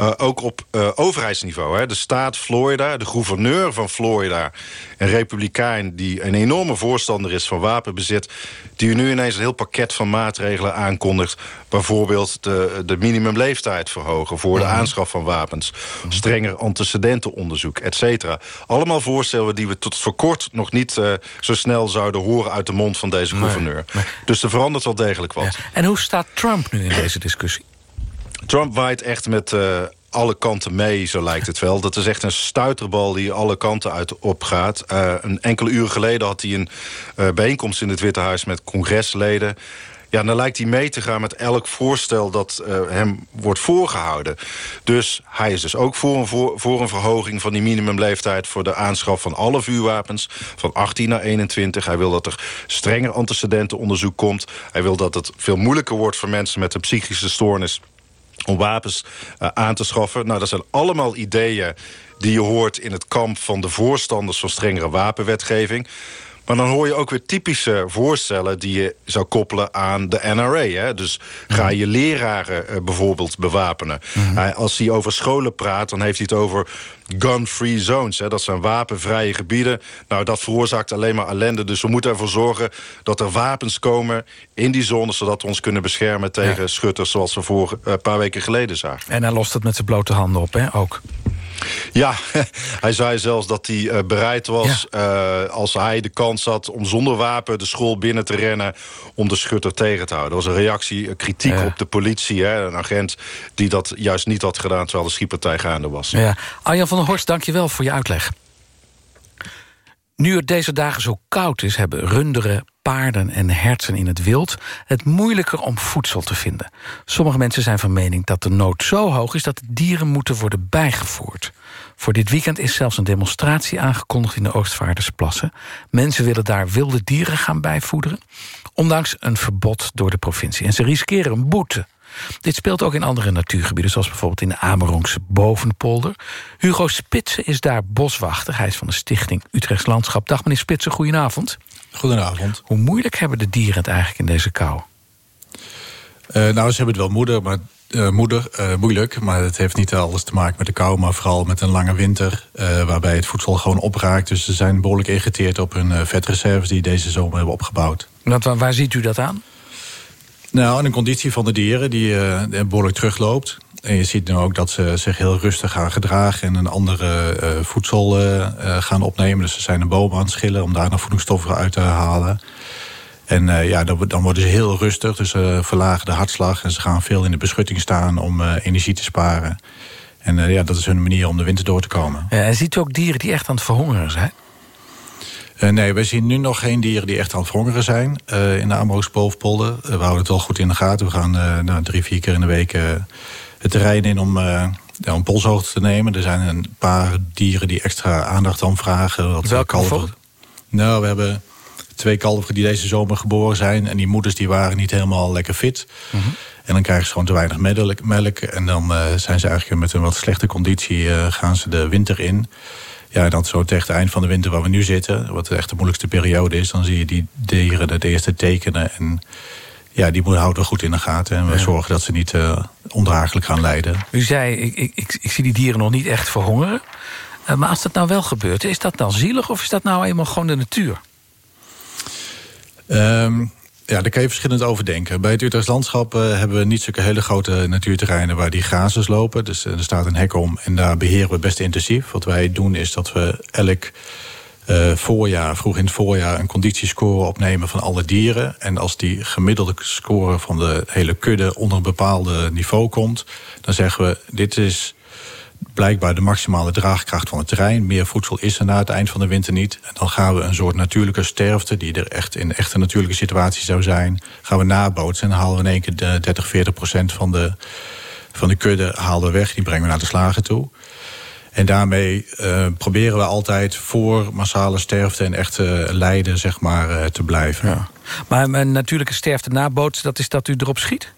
Speaker 28: Uh, ook op uh, overheidsniveau. Hè. De staat Florida, de gouverneur van Florida... een republikein die een enorme voorstander is van wapenbezit... die nu ineens een heel pakket van maatregelen aankondigt. Bijvoorbeeld de, de minimumleeftijd verhogen... voor de aanschaf van wapens. Strenger antecedentenonderzoek, et cetera. Allemaal voorstellen die we tot voor kort nog niet uh, zo snel zouden horen... uit de mond van deze gouverneur. Nee, nee. Dus er verandert wel degelijk wat. Ja.
Speaker 9: En hoe staat Trump nu in deze discussie?
Speaker 28: Trump waait echt met uh, alle kanten mee, zo lijkt het wel. Dat is echt een stuiterbal die alle kanten uit opgaat. Uh, een enkele uren geleden had hij een uh, bijeenkomst in het Witte Huis met congresleden. Ja, dan lijkt hij mee te gaan met elk voorstel dat hem wordt voorgehouden. Dus hij is dus ook voor een, voor, voor een verhoging van die minimumleeftijd... voor de aanschaf van alle vuurwapens, van 18 naar 21. Hij wil dat er strenger antecedentenonderzoek komt. Hij wil dat het veel moeilijker wordt voor mensen met een psychische stoornis om wapens uh, aan te schaffen. Nou, dat zijn allemaal ideeën die je hoort in het kamp van de voorstanders van strengere wapenwetgeving. Maar dan hoor je ook weer typische voorstellen die je zou koppelen aan de NRA. Hè? Dus ga je leraren uh, bijvoorbeeld bewapenen. Mm -hmm. uh, als hij over scholen praat, dan heeft hij het over gun-free zones. Hè? Dat zijn wapenvrije gebieden. Nou, dat veroorzaakt alleen maar ellende. Dus we moeten ervoor zorgen dat er wapens komen in die zones... zodat we ons kunnen beschermen tegen ja. schutters... zoals we voor een uh, paar weken geleden zagen.
Speaker 9: En hij lost het met zijn blote handen op, hè, ook.
Speaker 28: Ja, hij zei zelfs dat hij uh, bereid was, ja. uh, als hij de kans had... om zonder wapen de school binnen te rennen om de schutter tegen te houden. Dat was een reactie, een kritiek ja. op de politie. Hè, een agent die dat juist niet had gedaan terwijl de schietpartij gaande was.
Speaker 9: Ja. Arjan van der Horst, dank je wel voor je uitleg. Nu het deze dagen zo koud is, hebben runderen, paarden en herten in het wild... het moeilijker om voedsel te vinden. Sommige mensen zijn van mening dat de nood zo hoog is... dat de dieren moeten worden bijgevoerd. Voor dit weekend is zelfs een demonstratie aangekondigd... in de Oostvaardersplassen. Mensen willen daar wilde dieren gaan bijvoederen... ondanks een verbod door de provincie. En ze riskeren een boete... Dit speelt ook in andere natuurgebieden, zoals bijvoorbeeld in de Amerongse Bovenpolder. Hugo Spitsen is daar boswachter. Hij is van de stichting Utrechts Landschap. Dag meneer Spitsen, goedenavond.
Speaker 29: Goedenavond.
Speaker 9: Hoe moeilijk hebben de dieren het eigenlijk in deze kou?
Speaker 29: Uh, nou, ze hebben het wel moeder, maar, uh, moeder, uh, moeilijk. Maar het heeft niet alles te maken met de kou, maar vooral met een lange winter. waarbij het voedsel gewoon opraakt. Dus ze zijn behoorlijk irriteerd op hun vetreserves die deze zomer hebben opgebouwd.
Speaker 9: Waar ziet u dat aan?
Speaker 29: Nou, een conditie van de dieren die uh, behoorlijk terugloopt. En je ziet nu ook dat ze zich heel rustig gaan gedragen... en een andere uh, voedsel uh, gaan opnemen. Dus ze zijn een boom aan het schillen om daar nog voedingsstoffen uit te halen. En ja, dan, dan, worden ze heel rustig, dus ze verlagen de hartslag... en ze gaan veel in de beschutting staan om energie te sparen. En ja, dat is hun manier om de winter door te komen.
Speaker 9: Ja, en ziet u ook dieren die echt aan het verhongeren zijn?
Speaker 29: Uh, nee, wij zien nu nog geen dieren die echt aan het verhongeren zijn uh, in de Amroosbovenpolder. Uh, we houden het wel goed in de gaten. We gaan nou, drie, vier keer in de week het terrein in om, ja, om polshoogte te nemen. Er zijn een paar dieren die extra aandacht aan vragen.
Speaker 9: Wat Welke kalveren?
Speaker 29: Nou, we hebben twee kalveren die deze zomer geboren zijn. En die moeders die waren niet helemaal lekker fit. -huh. En dan krijgen ze gewoon te weinig melk. melk en dan zijn ze eigenlijk met een wat slechte conditie gaan ze de winter in ja, dan zo tegen het eind van de winter waar we nu zitten... wat echt de moeilijkste periode is... dan zie je die dieren het eerste tekenen. En ja, die houden we goed in de gaten. En we ja. zorgen dat ze niet uh, ondraaglijk gaan lijden.
Speaker 9: U zei, ik, ik, ik, zie die dieren nog niet echt verhongeren. Uh, maar als dat nou wel gebeurt, is dat dan zielig... of is dat nou eenmaal gewoon de natuur?
Speaker 29: Um, ja, daar kan je verschillend over denken. Bij het Utrechts Landschap uh, hebben we niet zulke hele grote natuurterreinen... waar die grazers lopen. Dus uh, er staat een hek om en daar beheren we best intensief. Wat wij doen is dat we elk uh, voorjaar, vroeg in het voorjaar... een conditiescore opnemen van alle dieren. En als die gemiddelde score van de hele kudde... onder een bepaald niveau komt... dan zeggen we, dit is blijkbaar de maximale draagkracht van het terrein. Meer voedsel is er na het eind van de winter niet. En dan gaan we een soort natuurlijke sterfte... die er echt in echte natuurlijke situatie zou zijn... gaan we nabootsen en halen we in één keer de 30, 40 procent van de, van de kudde halen we weg. Die brengen we naar de slagen toe. En daarmee eh, proberen we altijd voor massale sterfte en echte lijden zeg maar, eh, te blijven.
Speaker 9: Ja. Maar een natuurlijke sterfte nabootsen, dat is dat u erop schiet?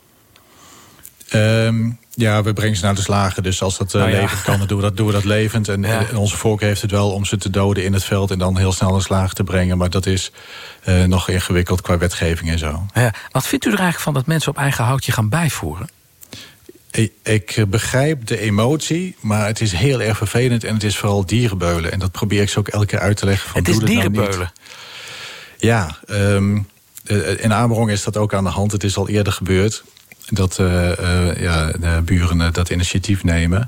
Speaker 29: Ehm, ja, we brengen ze naar de slagen. Dus als dat uh,
Speaker 9: Nou ja.
Speaker 29: levend kan, dan doen we dat, doen we dat levend. En,
Speaker 9: Ja.
Speaker 29: en onze voorkeur heeft het wel om ze te doden in het veld... en dan heel snel de slagen te brengen. Maar dat is eh, nog ingewikkeld qua wetgeving en zo.
Speaker 9: Ja. Wat vindt u er eigenlijk van dat mensen op eigen houtje gaan bijvoeren?
Speaker 29: Ik, begrijp de emotie, maar het is heel erg vervelend... en het is vooral dierenbeulen. En dat probeer ik ze ook elke keer uit te leggen. Van,
Speaker 9: Het is
Speaker 29: doe nou
Speaker 9: dierenbeulen.
Speaker 29: Ja, ehm, eh, in Amerongen is dat ook aan de hand. Het is al eerder gebeurd dat eh, eh, ja, de buren eh, dat initiatief nemen.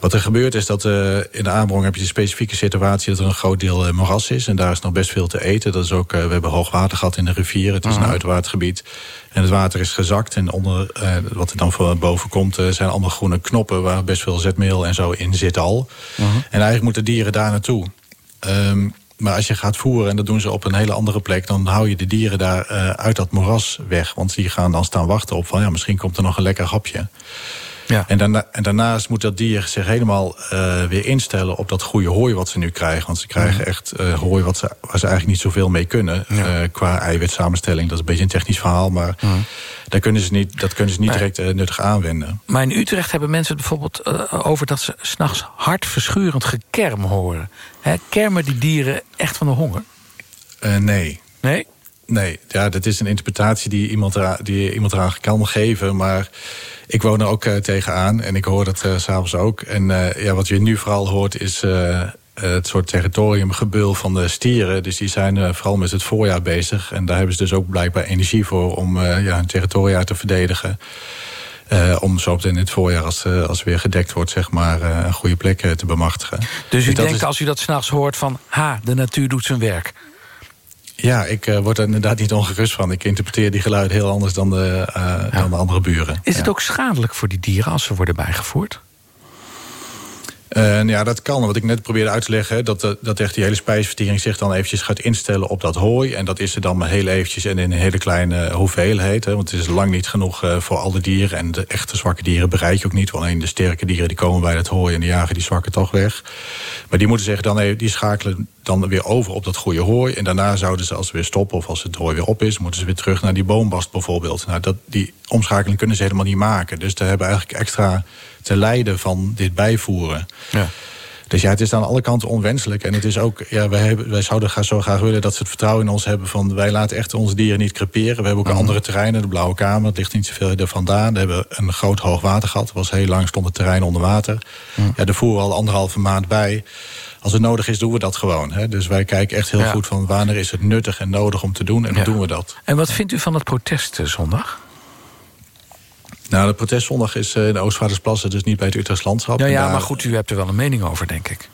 Speaker 29: Wat er gebeurt is dat in de Amerongen heb je de specifieke situatie... dat er een groot deel moeras is en daar is nog best veel te eten. Dat is ook, we hebben hoog water gehad in de rivier. Het is
Speaker 9: Mhm.
Speaker 29: een uitwatergebied. En het water is gezakt. En onder, wat er dan voor boven komt... zijn allemaal groene knoppen waar best veel zetmeel en zo in zit al.
Speaker 9: Mhm.
Speaker 29: En eigenlijk moeten dieren daar naartoe. Ehm, maar als je gaat voeren, en dat doen ze op een hele andere plek... dan hou je de dieren daar eh, uit dat moeras weg. Want die gaan dan staan wachten op van... ja, misschien komt er nog een lekker hapje.
Speaker 9: Ja.
Speaker 29: En, daarna, en daarnaast moet dat dier zich helemaal eh, weer instellen... op dat goede hooi wat ze nu krijgen. Want ze krijgen
Speaker 9: Mhm.
Speaker 29: echt eh, hooi wat ze, waar ze eigenlijk niet zoveel mee kunnen... eh, qua eiwitsamenstelling. Dat is een beetje een technisch verhaal... maar daar kunnen ze niet, dat kunnen ze niet direct nuttig aanwenden.
Speaker 9: Maar in Utrecht hebben mensen het bijvoorbeeld over dat ze s'nachts hartverscheurend gekerm horen. Hè, kermen die dieren echt van de honger?
Speaker 29: Nee.
Speaker 9: Nee?
Speaker 29: Nee, ja, dat is een interpretatie die iemand, die iemand eraan kan geven. Maar ik woon er ook eh, tegenaan en ik hoor dat eh, s s'avonds ook. En eh, ja, wat je nu vooral hoort is eh, het soort territoriumgebul van de stieren. Dus die zijn eh, vooral met het voorjaar bezig. En daar hebben ze dus ook blijkbaar energie voor om eh, ja, hun territoria te verdedigen. Eh, om zo meteen in het voorjaar, als, eh, als weer gedekt wordt, zeg maar, eh, een goede plek eh, te bemachtigen.
Speaker 9: Dus u
Speaker 29: dat
Speaker 9: denkt
Speaker 29: is-
Speaker 9: als u dat s'nachts hoort van... ha, de natuur doet zijn werk.
Speaker 29: Ja, ik eh, word er inderdaad niet ongerust van. Ik interpreteer die geluiden heel anders dan de, eh, dan de andere buren.
Speaker 9: Is het ook schadelijk voor die dieren als ze worden bijgevoerd?
Speaker 29: Ja, dat kan. Wat ik net probeerde uit te leggen... dat, eh, dat echt die hele spijsvertering zich dan eventjes gaat instellen op dat hooi. En dat is er dan maar heel eventjes en in een hele kleine hoeveelheid. Hè, want het is lang niet genoeg eh, voor alle dieren. En de echte zwakke dieren bereik je ook niet. Alleen de sterke dieren die komen bij dat hooi... en die jagen die zwakke toch weg. Maar die moeten zich dan die schakelen dan weer over op dat goede hooi. En daarna zouden ze, als ze weer stoppen of als het hooi weer op is... moeten ze weer terug naar die boombast bijvoorbeeld. Nou, dat, die omschakeling kunnen ze helemaal niet maken. Dus daar hebben eigenlijk extra te lijden van dit bijvoeren.
Speaker 9: Ja.
Speaker 29: Dus ja, het is aan alle kanten onwenselijk. En het is ook, ja, wij, hebben, wij zouden graag zo graag willen dat ze het vertrouwen in ons hebben van wij laten echt onze dieren niet creperen. We hebben ook andere terreinen, de Blauwe Kamer, het ligt niet zoveel er vandaan. We hebben een groot hoog water gehad. Er was heel lang stond het terrein onder water. Ja, daar voeren we al anderhalve maand bij. Als het nodig is, doen we dat gewoon. Hè. Dus wij kijken echt heel
Speaker 9: Ja.
Speaker 29: goed van wanneer is het nuttig en nodig om te doen. En dan
Speaker 9: Ja.
Speaker 29: doen we dat.
Speaker 9: En wat vindt u van het protest eh, zondag?
Speaker 29: Nou, de protestzondag is eh, in de Oostvaardersplassen, dus niet bij het Utrechts Landschap.
Speaker 9: Ja,
Speaker 29: daar-
Speaker 9: maar goed, u hebt er wel een mening over, denk ik.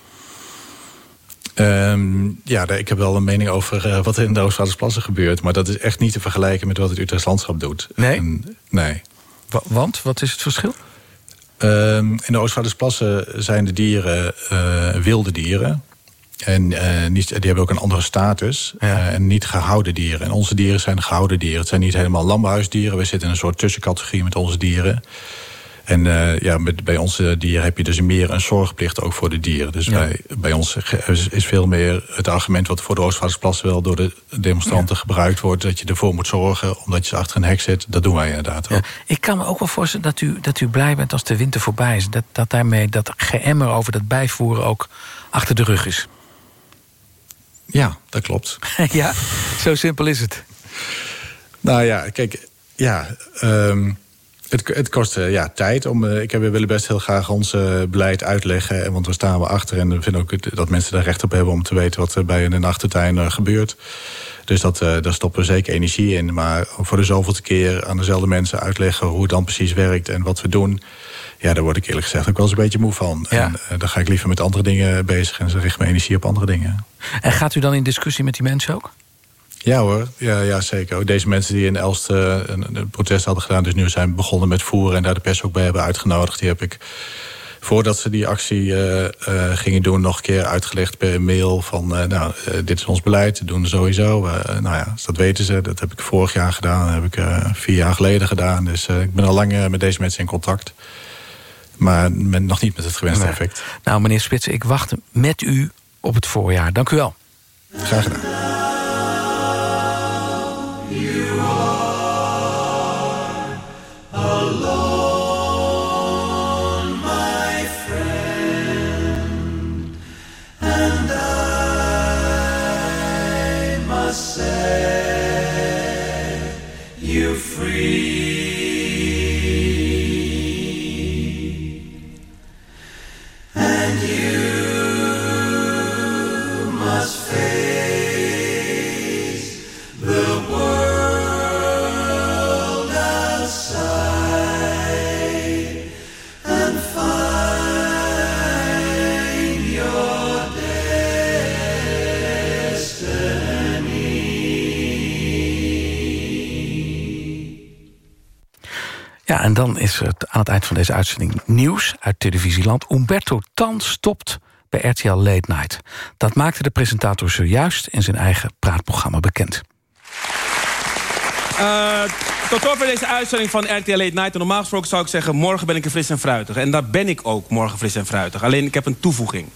Speaker 29: Ehm, ja, ik heb wel een mening over eh, wat er in de Oostvaardersplassen gebeurt. Maar dat is echt niet te vergelijken met wat het Utrechts Landschap doet.
Speaker 9: Nee?
Speaker 29: En- nee.
Speaker 9: Wa- Want, wat is het verschil?
Speaker 29: Ehm, in de Oostvaardersplassen zijn de dieren eh, wilde dieren. En eh, niet, die hebben ook een andere status. eh, en niet gehouden dieren. En onze dieren zijn gehouden dieren. Het zijn niet helemaal landbouwhuisdieren. We zitten in een soort tussencategorie met onze dieren. En eh, ja, met, bij onze dieren heb je dus meer een zorgplicht ook voor de dieren. Dus
Speaker 9: Ja.
Speaker 29: bij, bij ons is, is veel meer het argument wat voor de Oostvaardersplassen wel door de demonstranten gebruikt wordt. Dat je ervoor moet zorgen, omdat je ze achter een hek zit. Dat doen wij inderdaad ook.
Speaker 9: Ik kan me ook wel voorstellen dat u, dat u blij bent als de winter voorbij is. Dat, dat daarmee dat geëmmer over dat bijvoeren ook achter de rug is.
Speaker 29: Ja, dat klopt.
Speaker 9: ja, zo simpel is het.
Speaker 29: Nou ja, kijk, ja, ehm, het, het kost eh, ja, tijd. Om, eh, ik heb, we willen best heel graag ons eh, beleid uitleggen. en Want we staan we achter en we vinden ook dat mensen daar recht op hebben... om te weten wat er bij de achtertuin gebeurt. Dus dat, daar stoppen we zeker energie in. Maar voor de zoveelste keer aan dezelfde mensen uitleggen... hoe het dan precies werkt en wat we doen... ja, daar word ik eerlijk gezegd ook wel eens een beetje moe van. En eh, dan ga ik liever met andere dingen bezig... en ze richt mijn energie op andere dingen.
Speaker 9: En gaat u dan in discussie met die mensen ook?
Speaker 29: Ja hoor, ja, ja zeker. Ook deze mensen die in Elst eh, een, een protest hadden gedaan... dus nu zijn begonnen met voeren en daar de pers ook bij hebben uitgenodigd... die heb ik voordat ze die actie eh, gingen doen... nog een keer uitgelegd per mail van... nou, dit is ons beleid, dat doen we sowieso. Nou ja, dus dat weten ze. Dat heb ik vorig jaar gedaan, dat heb ik vier jaar geleden gedaan. Dus ik ben al lang met deze mensen in contact. Maar met, nog niet met het gewenste
Speaker 9: Nee.
Speaker 29: effect.
Speaker 9: Nou, meneer Spits, ik wacht met u op het voorjaar. Dank u wel.
Speaker 29: Graag gedaan.
Speaker 9: En dan is het aan het eind van deze uitzending nieuws uit televisieland. Umberto Tan stopt bij RTL Late Night. Dat maakte de presentator zojuist in zijn eigen praatprogramma bekend.
Speaker 30: Eh, tot zover deze uitzending van RTL Late Night. En normaal gesproken zou ik zeggen, morgen ben ik er fris en fruitig. En daar ben ik ook morgen fris en fruitig. Alleen ik heb een toevoeging.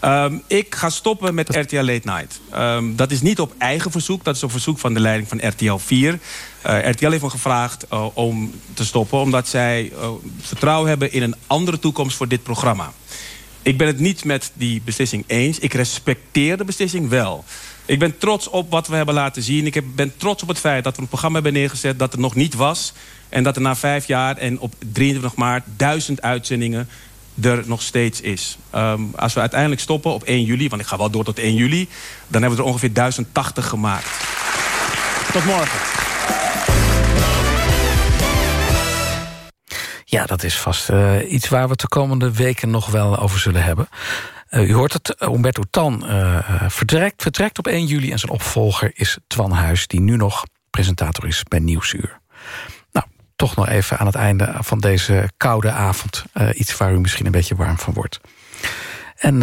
Speaker 30: Ehm, ik ga stoppen met RTL Late Night. Ehm, dat is niet op eigen verzoek, dat is op verzoek van de leiding van RTL 4. Eh, RTL heeft me gevraagd eh, om te stoppen... omdat zij eh, vertrouwen hebben in een andere toekomst voor dit programma. Ik ben het niet met die beslissing eens. Ik respecteer de beslissing wel. Ik ben trots op wat we hebben laten zien. Ik ben trots op het feit dat we een programma hebben neergezet... dat er nog niet was. En dat er na vijf jaar en op 23 maart... duizend uitzendingen er nog steeds is. Ehm, als we uiteindelijk stoppen op 1 juli... want ik ga wel door tot 1 juli... dan hebben we er ongeveer 1080 gemaakt. Tot morgen.
Speaker 9: Ja, dat is vast eh, iets waar we de komende weken nog wel over zullen hebben. Eh, u hoort het, eh, Umberto Tan eh, vertrekt, vertrekt op 1 juli... en zijn opvolger is Twan Huis, die nu nog presentator is bij Nieuwsuur. Nou, toch nog even aan het einde van deze koude avond... iets waar u misschien een beetje warm van wordt. En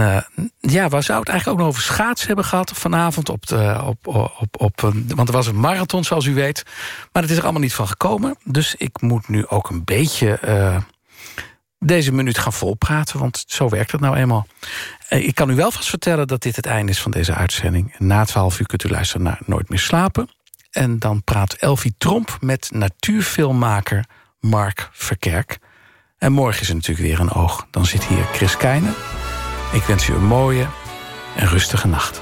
Speaker 9: ja, we zouden het eigenlijk ook nog over schaatsen hebben gehad vanavond. Op de, op, op, op, want er was een marathon, zoals u weet. Maar het is er allemaal niet van gekomen. Dus ik moet nu ook een beetje deze minuut gaan volpraten. Want zo werkt het nou eenmaal. Eh, ik kan u wel vast vertellen dat dit het einde is van deze uitzending. Na 12 uur kunt u luisteren naar Nooit meer slapen. En dan praat Elfie Tromp met natuurfilmmaker Mark Verkerk. En morgen is er natuurlijk weer een oog. Dan zit hier Chris Keijnen. Ik wens u een mooie en rustige nacht.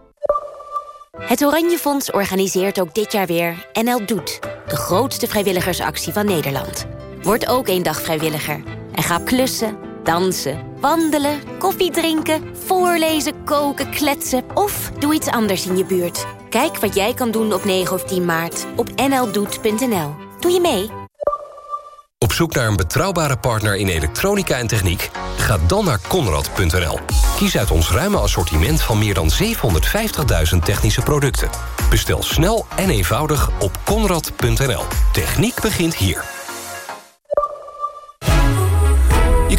Speaker 31: Het Oranje Fonds organiseert ook dit jaar weer NL Doet. De grootste vrijwilligersactie van Nederland. Word ook één dag vrijwilliger. En ga klussen, dansen, wandelen, koffie drinken... voorlezen, koken, kletsen of doe iets anders in je buurt. Kijk wat jij kan doen op 9 of 10 maart op nldoet.nl. Doe je mee?
Speaker 32: Op zoek naar een betrouwbare partner in elektronica en techniek? Ga dan naar Conrad.nl. Kies uit ons ruime assortiment van meer dan 750.000 technische producten. Bestel snel en eenvoudig op Conrad.nl. Techniek begint hier.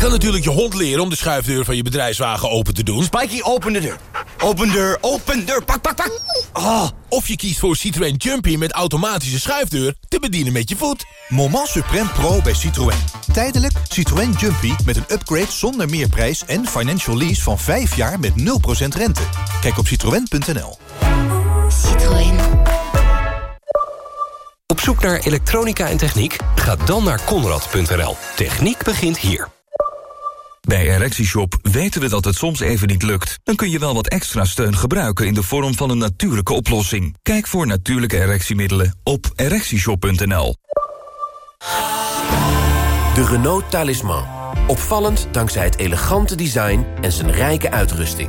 Speaker 33: Kan natuurlijk je hond leren om de schuifdeur van je bedrijfswagen open te doen.
Speaker 34: Spikey, open de deur.
Speaker 33: Open deur, open deur, pak, pak, pak. Oh. Of je kiest voor Citroën Jumpy met automatische schuifdeur... te bedienen met je voet.
Speaker 35: Moment Supreme Pro bij Citroën. Tijdelijk Citroën Jumpy met een upgrade zonder meerprijs... en financial lease van 5 jaar met 0% rente. Kijk op citroën.nl.
Speaker 31: Citroën.
Speaker 32: Op zoek naar elektronica en techniek? Ga dan naar konrad.nl. Techniek begint hier.
Speaker 36: Bij ErectieShop weten we dat het soms even niet lukt. Dan kun je wel wat extra steun gebruiken in de vorm van een natuurlijke oplossing. Kijk voor natuurlijke erectiemiddelen op ErectieShop.nl.
Speaker 24: De Renault Talisman. Opvallend dankzij het elegante design en zijn rijke uitrusting.